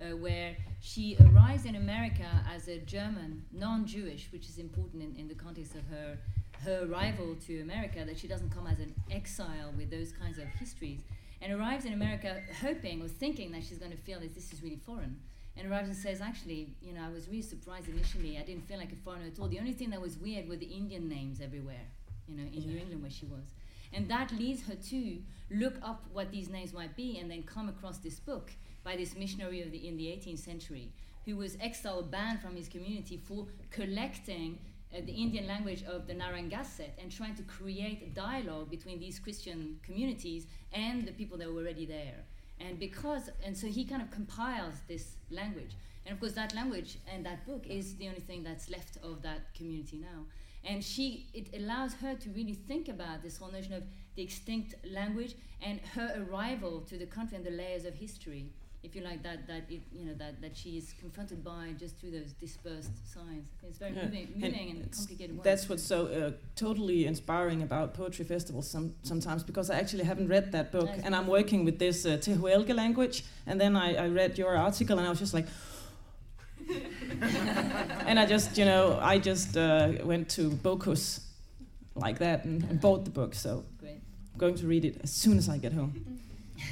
uh, where she arrives in America as a German, non-Jewish, which is important in, in the context of her her arrival to America. That she doesn't come as an exile with those kinds of histories, and arrives in America hoping or thinking that she's going to feel that this is really foreign. And arrives and says, actually, you know, I was really surprised initially. I didn't feel like a foreigner at all. The only thing that was weird were the Indian names everywhere, you know, in New England where she was. And that leads her to look up what these names might be and then come across this book by this missionary of the, in the 18th century who was exiled, banned from his community for collecting uh, the Indian language of the Narragansett and trying to create a dialogue between these Christian communities and the people that were already there. And because, and so he kind of compiles this language. And of course, that language and that book is the only thing that's left of that community now. And she, it allows her to really think about this whole notion of the extinct language and her arrival to the country and the layers of history, if you like, that that it, you know that, that she is confronted by just through those dispersed signs. It's very Yeah. moving, And moving and, it's- complicated. work. That's what's so uh, totally inspiring about poetry festivals some, sometimes because I actually haven't read that book Nice. and I'm working with this uh, Tehuelche language and then I, I read your article and I was just like *laughs* and I just you know I just uh, went to Bocuse like that and, and bought the book so Great. I'm going to read it as soon as I get home. *laughs*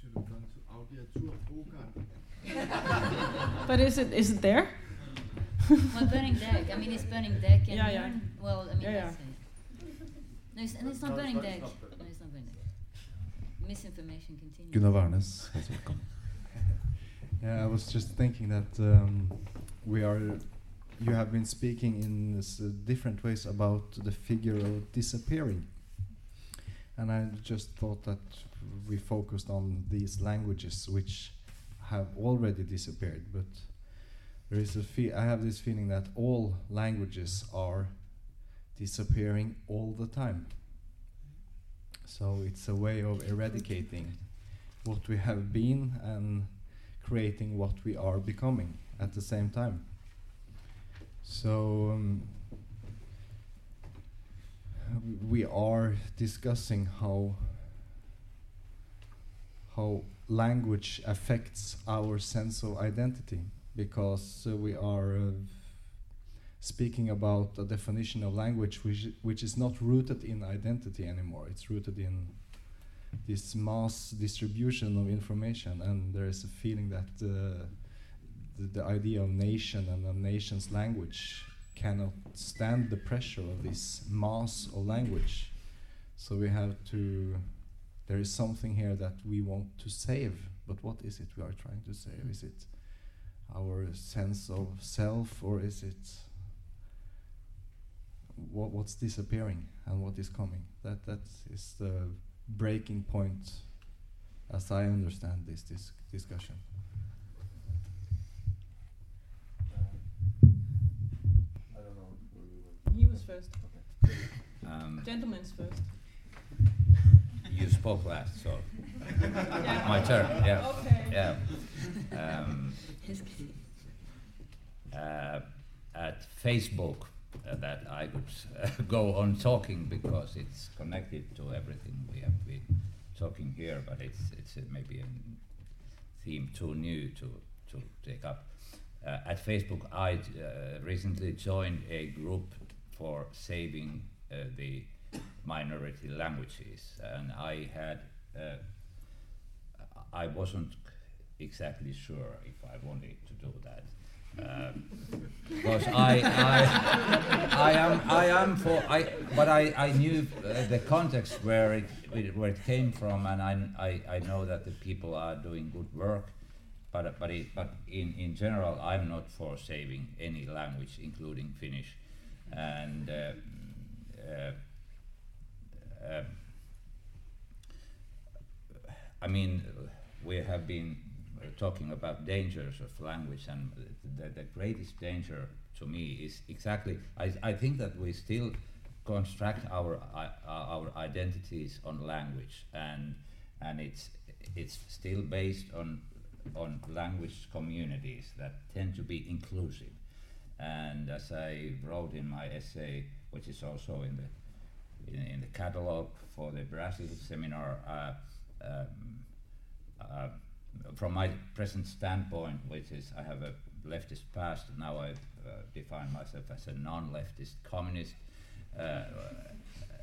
should have gone to Audia Tour Bogan. *laughs* But is it is it there? well, Burning Deck. I mean, it's Burning Deck, and Yeah, yeah. Well, I mean, Yeah, yeah. No, it's, and it's not No, it's Burning not- it's Deck. not No, it's not Burning Deck. Misinformation continues. Gunnar Wærness, he's welcome. *laughs* Yeah, I was just thinking that um, we are. You have been speaking in this, uh, different ways about the figure of disappearing, and I just thought that we focused on these languages which have already disappeared. But there is a fe- I have this feeling that all languages are disappearing all the time. So it's a way of eradicating what we have been and creating what we are becoming at the same time. So um, we are discussing how how language affects our sense of identity because uh, we are uh, speaking about a definition of language which which is not rooted in identity anymore it's rooted in this mass distribution of information, and there is a feeling that uh, the, the idea of nation and a nation's language cannot stand the pressure of this mass of language. So we have to. There is something here that we want to save, but what is it we are trying to save? Is it our sense of self, or is it what, what's disappearing and what is coming? That that is the breaking point as I understand this, this discussion. I. He was first. Um, Gentleman's first. You spoke last, so *laughs* my turn. Yeah. Okay. Yeah. Um, uh, at Facebook uh, that I could uh, *laughs* go on talking because it's connected to everything we have been talking here, but it's it's uh, maybe a theme too new to to take up. Uh, at Facebook, I uh, recently joined a group for saving uh, the minority languages, and I had uh, I wasn't exactly sure if I wanted to do that. Um, because I, I, I am, I am for, I, but I, I knew uh, the context where it, where it came from, and I, I, I know that the people are doing good work, but, but, it, but in, in general, I'm not for saving any language, including Finnish, and uh, uh, uh, I mean, we have been talking about dangers of language, and the, the greatest danger to me is exactly. I, I think that we still construct our uh, our identities on language, and and it's it's still based on on language communities that tend to be inclusive. And as I wrote in my essay, which is also in the in, in the catalog for the Brazil seminar, uh, um, uh, from my present standpoint, which is I have a leftist past, now I uh, define myself as a non-leftist communist. Uh,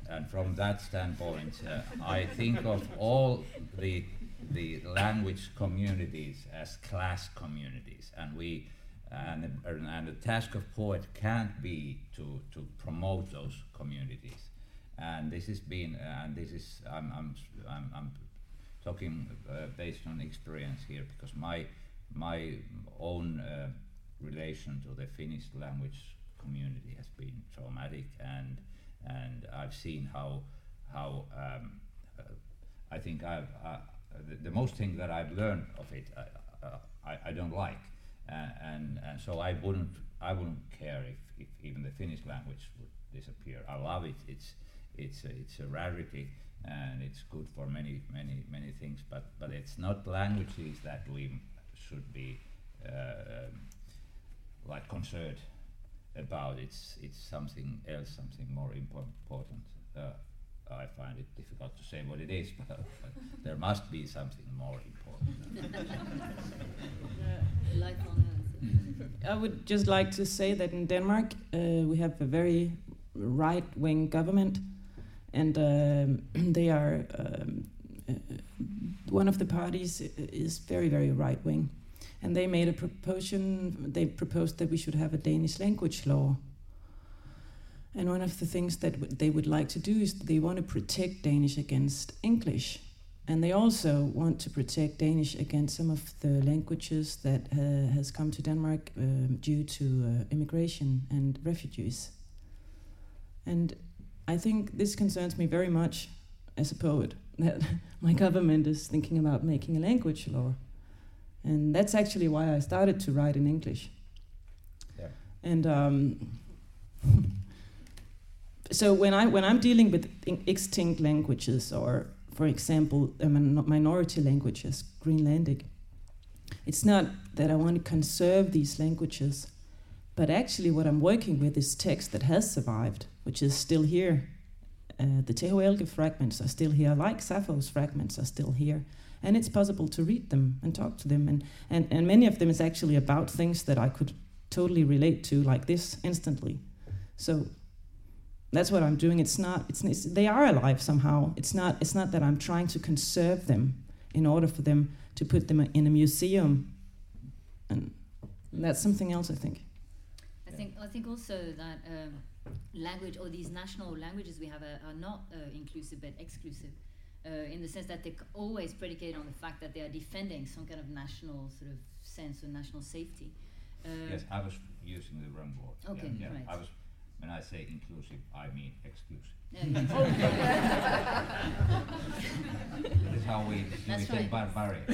and from that standpoint, I think of all the the language communities as class communities, and we and, and the task of poet can't be to, to promote those communities. And this has been, and this is, I'm, I'm, I'm, I'm talking uh, based on experience here because my, my own uh, relation to the Finnish language community has been traumatic, and, and I've seen how, how um, uh, I think I've, uh, the, the, most thing that I've learned of it, uh, uh, I, I don't like and, and so I wouldn't I wouldn't care if, if even the Finnish language would disappear. I love it. It's it's a, it's a rarity and it's good for many many many things. But but it's not languages that we should be uh, um, like concerned about. It's it's something else, something more important. Uh, I find it difficult to say what it is, *laughs* but, but there must be something more important. *laughs* Life on Earth. I would just like to say that in Denmark uh, we have a very right-wing government, and um, *clears throat* they are um, uh, one of the parties is very very right-wing, and they made a proposition. They proposed that we should have a Danish language law and one of the things that they would like to do is they want to protect Danish against English. And they also want to protect Danish against some of the languages that uh, has come to Denmark um, due to uh, immigration and refugees. And I think this concerns me very much as a poet *laughs* that my government is thinking about making a language law. And that's actually why I started to write in English. Yeah. And um, *laughs* so when I when I'm dealing with extinct languages or for example a minority languages Greenlandic it's not that I want to conserve these languages but actually what I'm working with is text that has survived which is still here uh, the Tehuelche fragments are still here like Sappho's fragments are still here and it's possible to read them and talk to them and, and, and many of them is actually about things that I could totally relate to like this instantly so that's what I'm doing. It's not. It's, it's, they are alive somehow. It's not. It's not that I'm trying to conserve them in order for them to put them in a museum, and that's something else. I think. I think. I think also that um, language or these national languages we have are, are not uh, inclusive but exclusive. Uh, in the sense that they're always predicate on the fact that they are defending some kind of national sort of sense of national safety. Uh, yes, I was using the wrong word. Okay, yeah, yeah. right. I was when I say inclusive, I mean exclusive. *laughs* this is how we That's it right. Barbarian. *laughs*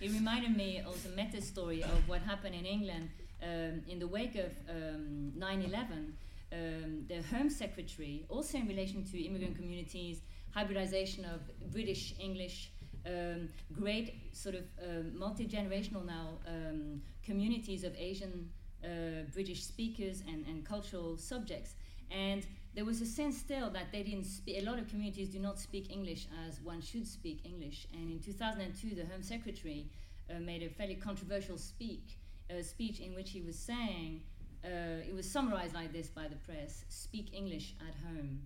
it reminded me of the meta story of what happened in England um, in the wake of um, 9 11. Um, the Home Secretary, also in relation to immigrant communities, hybridization of British English, um, great sort of uh, multi generational now communities of Asian uh, British speakers and, and cultural subjects. And there was a sense still that they didn't speak, a lot of communities do not speak English as one should speak English. And in 2002, the Home Secretary uh, made a fairly controversial speak, uh, speech in which he was saying, uh, it was summarized like this by the press speak English at home.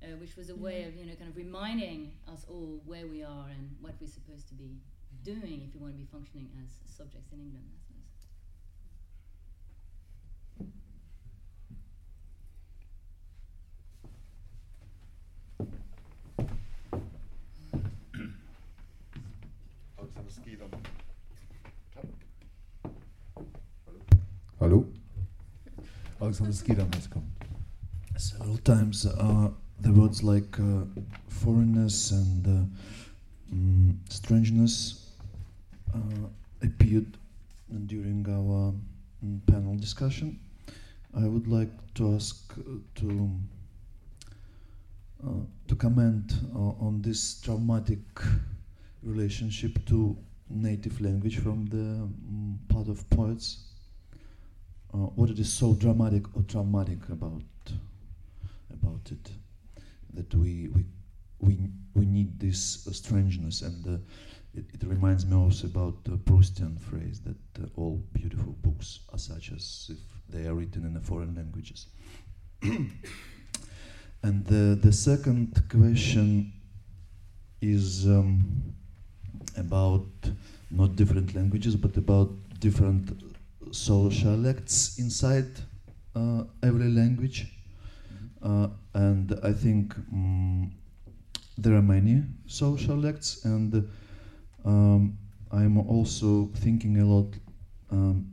Uh, which was a way of, you know, kind of reminding us all where we are and what we're supposed to be doing if we want to be functioning as subjects in England. Hello? Alexander Skidan has come. Several times uh, the words like uh, foreignness and uh, mm, strangeness uh, appeared during our mm, panel discussion. I would like to ask uh, to uh, to comment on this traumatic relationship to native language from the mm, part of poets. Uh, what it is so dramatic or traumatic about about it that we we we we need this uh, strangeness and uh, it, it reminds me also about the Proustian phrase that uh, all beautiful books are such as if they are written in foreign languages. *coughs* and the, the second question is um, about not different languages, but about different sociolects inside uh, every language. Uh, and I think um, there are many sociolects, and um, I'm also thinking a lot um,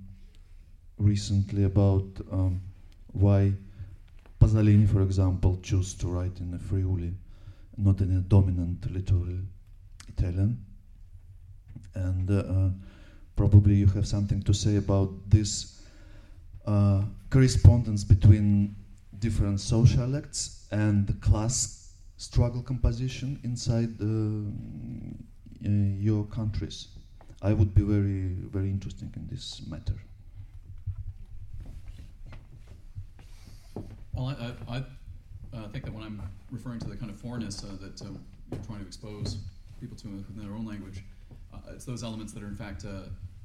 recently about um, why Pasolini, for example, chose to write in a Friuli, not in a dominant literal Italian. And uh, probably you have something to say about this uh, correspondence between different sociolects and the class struggle composition inside uh, your countries. I would be very, very interested in this matter. Well, I, I, I uh, think that when I'm referring to the kind of foreignness uh, that um, you're trying to expose people to in their own language, uh, it's those elements that are in fact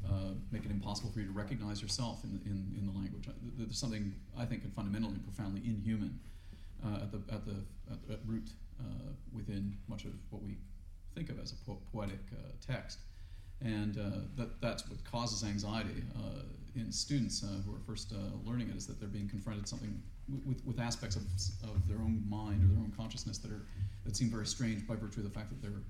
uh, uh, make it impossible for you to recognize yourself in, in, in the language. Uh, there's something I think fundamentally profoundly inhuman uh, at, the, at, the, at, at root uh, within much of what we think of as a po- poetic text. And that, that's what causes anxiety in students who are first learning it is that they're being confronted something with, with aspects of, of their own mind or their own consciousness that are that seem very strange by virtue of the fact that they're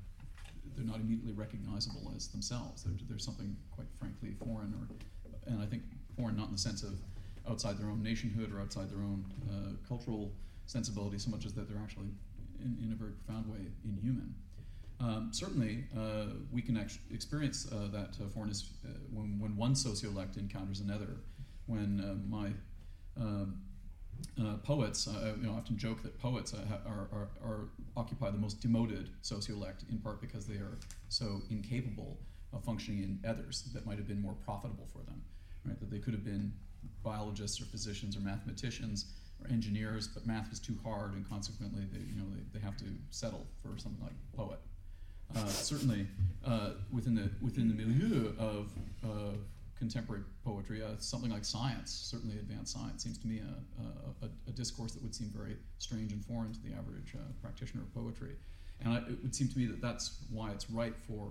they're not immediately recognizable as themselves. They're, they're something quite frankly foreign, or and I think foreign not in the sense of outside their own nationhood or outside their own uh, cultural sensibility, so much as that they're actually in, in a very profound way inhuman. Um, certainly, uh, we can actually experience uh, that uh, foreignness uh, when, when one sociolect encounters another. When uh, my um, uh, poets, uh, you know, often joke that poets are, are, are, occupy the most demoted sociolect in part because they are so incapable of functioning in others that might have been more profitable for them, right? That they could have been biologists or physicians or mathematicians or engineers, but math was too hard, and consequently, they, you know, they, they have to settle for something like poet. Uh, certainly, uh, within the within the milieu of, of contemporary poetry, uh, something like science, certainly advanced science, seems to me a, a, a, discourse that would seem very strange and foreign to the average uh, practitioner of poetry. And I, it would seem to me that that's why it's right for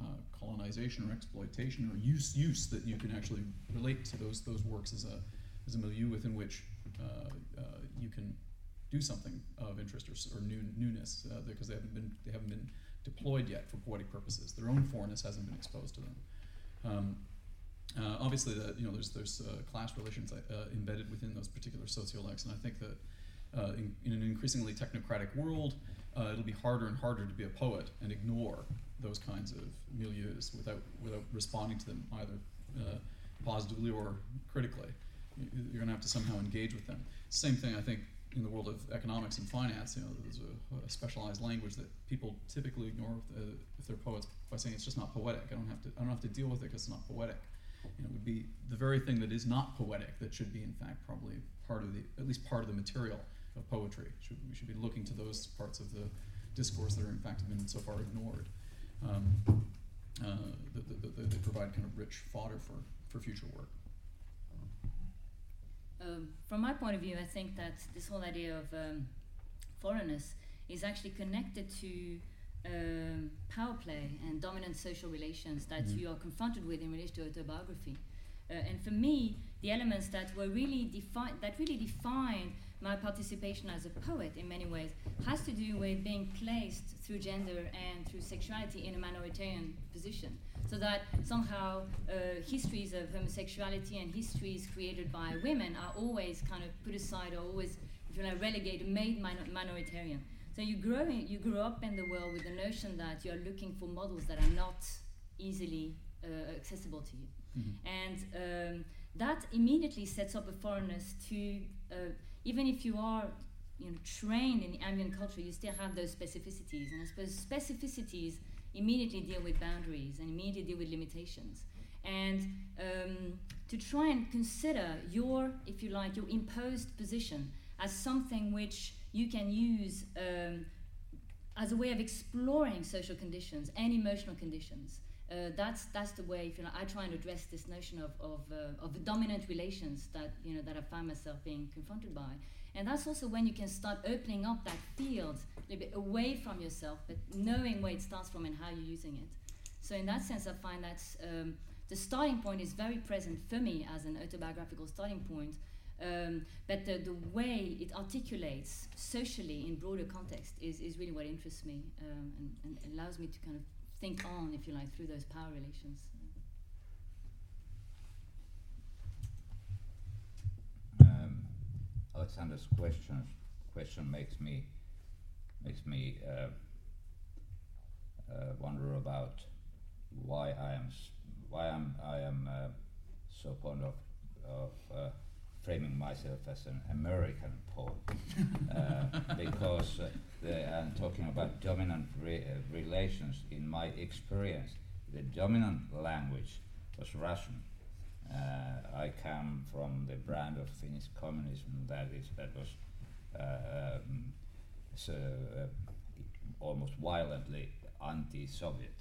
uh, colonization or exploitation or use use that you can actually relate to those those works as a as a milieu within which uh, uh, you can do something of interest or, or new, newness uh, because they haven't been they haven't been deployed yet for poetic purposes. Their own foreignness hasn't been exposed to them. Um, uh, obviously, the, you know, there's there's uh, class relations uh, embedded within those particular sociolects, and I think that uh, in, in, an increasingly technocratic world, uh, it'll be harder and harder to be a poet and ignore those kinds of milieus without without responding to them either positively or critically. You're going to have to somehow engage with them. Same thing, I think, in the world of economics and finance. You know, there's a, a specialized language that people typically ignore if, if they're poets by saying it's just not poetic. I don't have to. I don't have to deal with it because it's not poetic you know, would be the very thing that is not poetic that should be, in fact, probably part of the, at least part of the material of poetry. Should, we should be looking to those parts of the discourse that are, in fact, have been so far ignored. Um, uh, they provide kind of rich fodder for, for future work. Um, from my point of view, I think that this whole idea of um, foreignness is actually connected to um, power play and dominant social relations that mm. you are confronted with in relation to autobiography. Uh, and for me, the elements that were really defined, that really define my participation as a poet in many ways, has to do with being placed through gender and through sexuality in a minoritarian position. So that somehow uh, histories of homosexuality and histories created by women are always kind of put aside or always, if you like, relegated, made minor- minoritarian. So you grow in, you grow up in the world with the notion that you are looking for models that are not easily uh, accessible to you, and um, that immediately sets up a foreignness to uh, even if you are you know, trained in the ambient culture, you still have those specificities, and I suppose specificities immediately deal with boundaries and immediately deal with limitations. And um, to try and consider your, if you like, your imposed position as something which you can use um, as a way of exploring social conditions and emotional conditions. Uh, that's that's the way. If you know, I try and address this notion of of, uh, of the dominant relations that you know that I find myself being confronted by, and that's also when you can start opening up that field a little bit away from yourself, but knowing where it starts from and how you're using it. So in that sense, I find that um, the starting point is very present for me as an autobiographical starting point. Um, but the, the way it articulates socially in broader context is, is really what interests me um, and, and allows me to kind of think on, if you like, through those power relations. Um, Alexander's question question makes me makes me uh, uh, wonder about why I am why I'm, I am uh, so fond of of uh, framing myself as an American poet uh, *laughs* because uh, the, I'm talking about dominant re- uh, relations. In my experience, the dominant language was Russian. Uh, I come from the brand of Finnish communism that is that was uh, um, so uh, almost violently anti-Soviet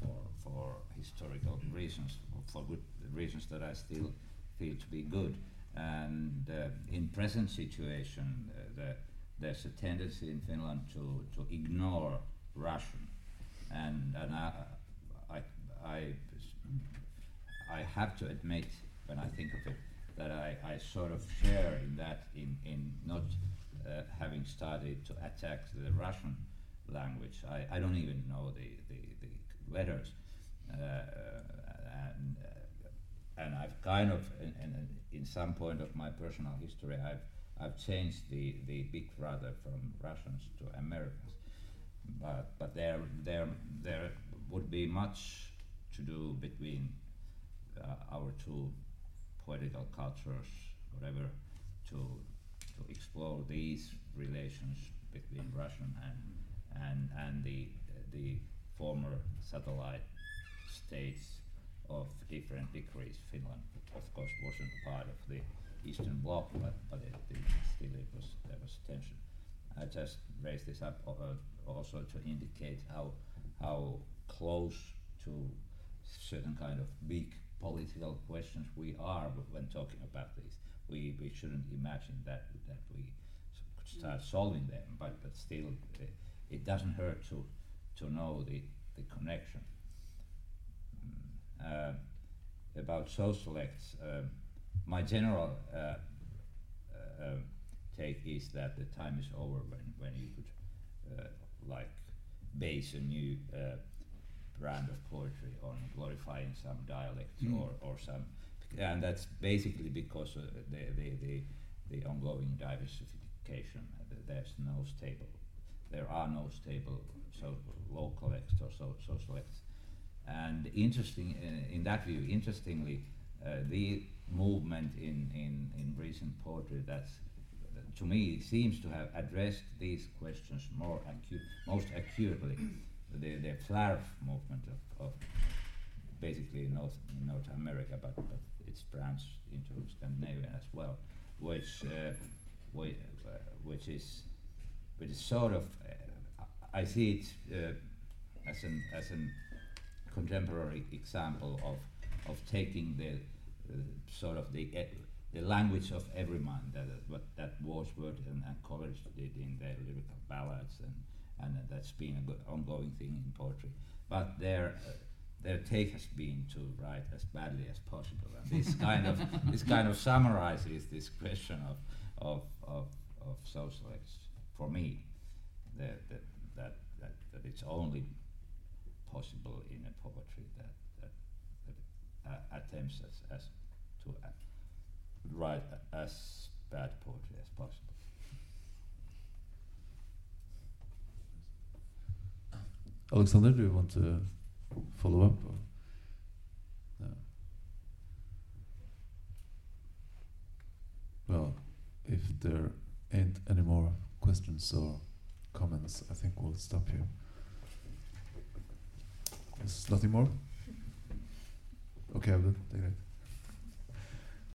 for for historical reasons, for good reasons that I still feel to be good. And uh, in present situation, uh, the, there's a tendency in Finland to, to ignore Russian, and and I, I, I, I have to admit when I think of it that I, I sort of share in that in in not uh, having started to attack the Russian language. I, I don't even know the, the, the letters. Uh, and I've kind of, in, some point of my personal history, I've, I've changed the, the big brother from Russians to Americans. But, but there, there, there would be much to do between uh, our two political cultures, whatever, to, to explore these relations between Russian and, and, and the, the former satellite states of different degrees. Finland, of course, wasn't part of the Eastern Bloc, but, but it, it still it was, there was tension. I just raised this up uh, also to indicate how, how close to certain kind of big political questions we are when talking about these. We, we shouldn't imagine that, that we could start solving them, but, but still, uh, it doesn't hurt to, to know the, the connection. Uh, about sociolects, um, my general uh, uh, um, take is that the time is over when, when you could uh, like base a new uh, brand of poetry on glorifying some dialect Mm. or, or some and that's basically because uh, the, the, the, the ongoing diversification uh, there's no stable there are no stable so local acts or so, social acts and interesting uh, in that view interestingly uh, the movement in, in, in recent poetry that's to me seems to have addressed these questions more acu- most acutely. The, the FLARF movement of, of basically North, North America, but, but it's branched into Scandinavia as well, which, uh, whi- uh, which is which is sort of uh, I see it uh, as an as an contemporary example of of taking the uh, sort of the e- the language of every man that what that Wordsworth and, and Coleridge did in their lyrical ballads and and that's been an ongoing thing in poetry. But their uh, their take has been to write as badly as possible, and this *laughs* kind of this kind of summarizes this question of of of, of sociolects for me. That, that that that it's only possible in a poetry that that, that uh, attempts as, as to uh, write as bad poetry as possible. Alexander, do you want to follow up? Or? No. Well, if there ain't any more questions or comments, I think we'll stop here. Nothing more? Okay, Abdul, take it.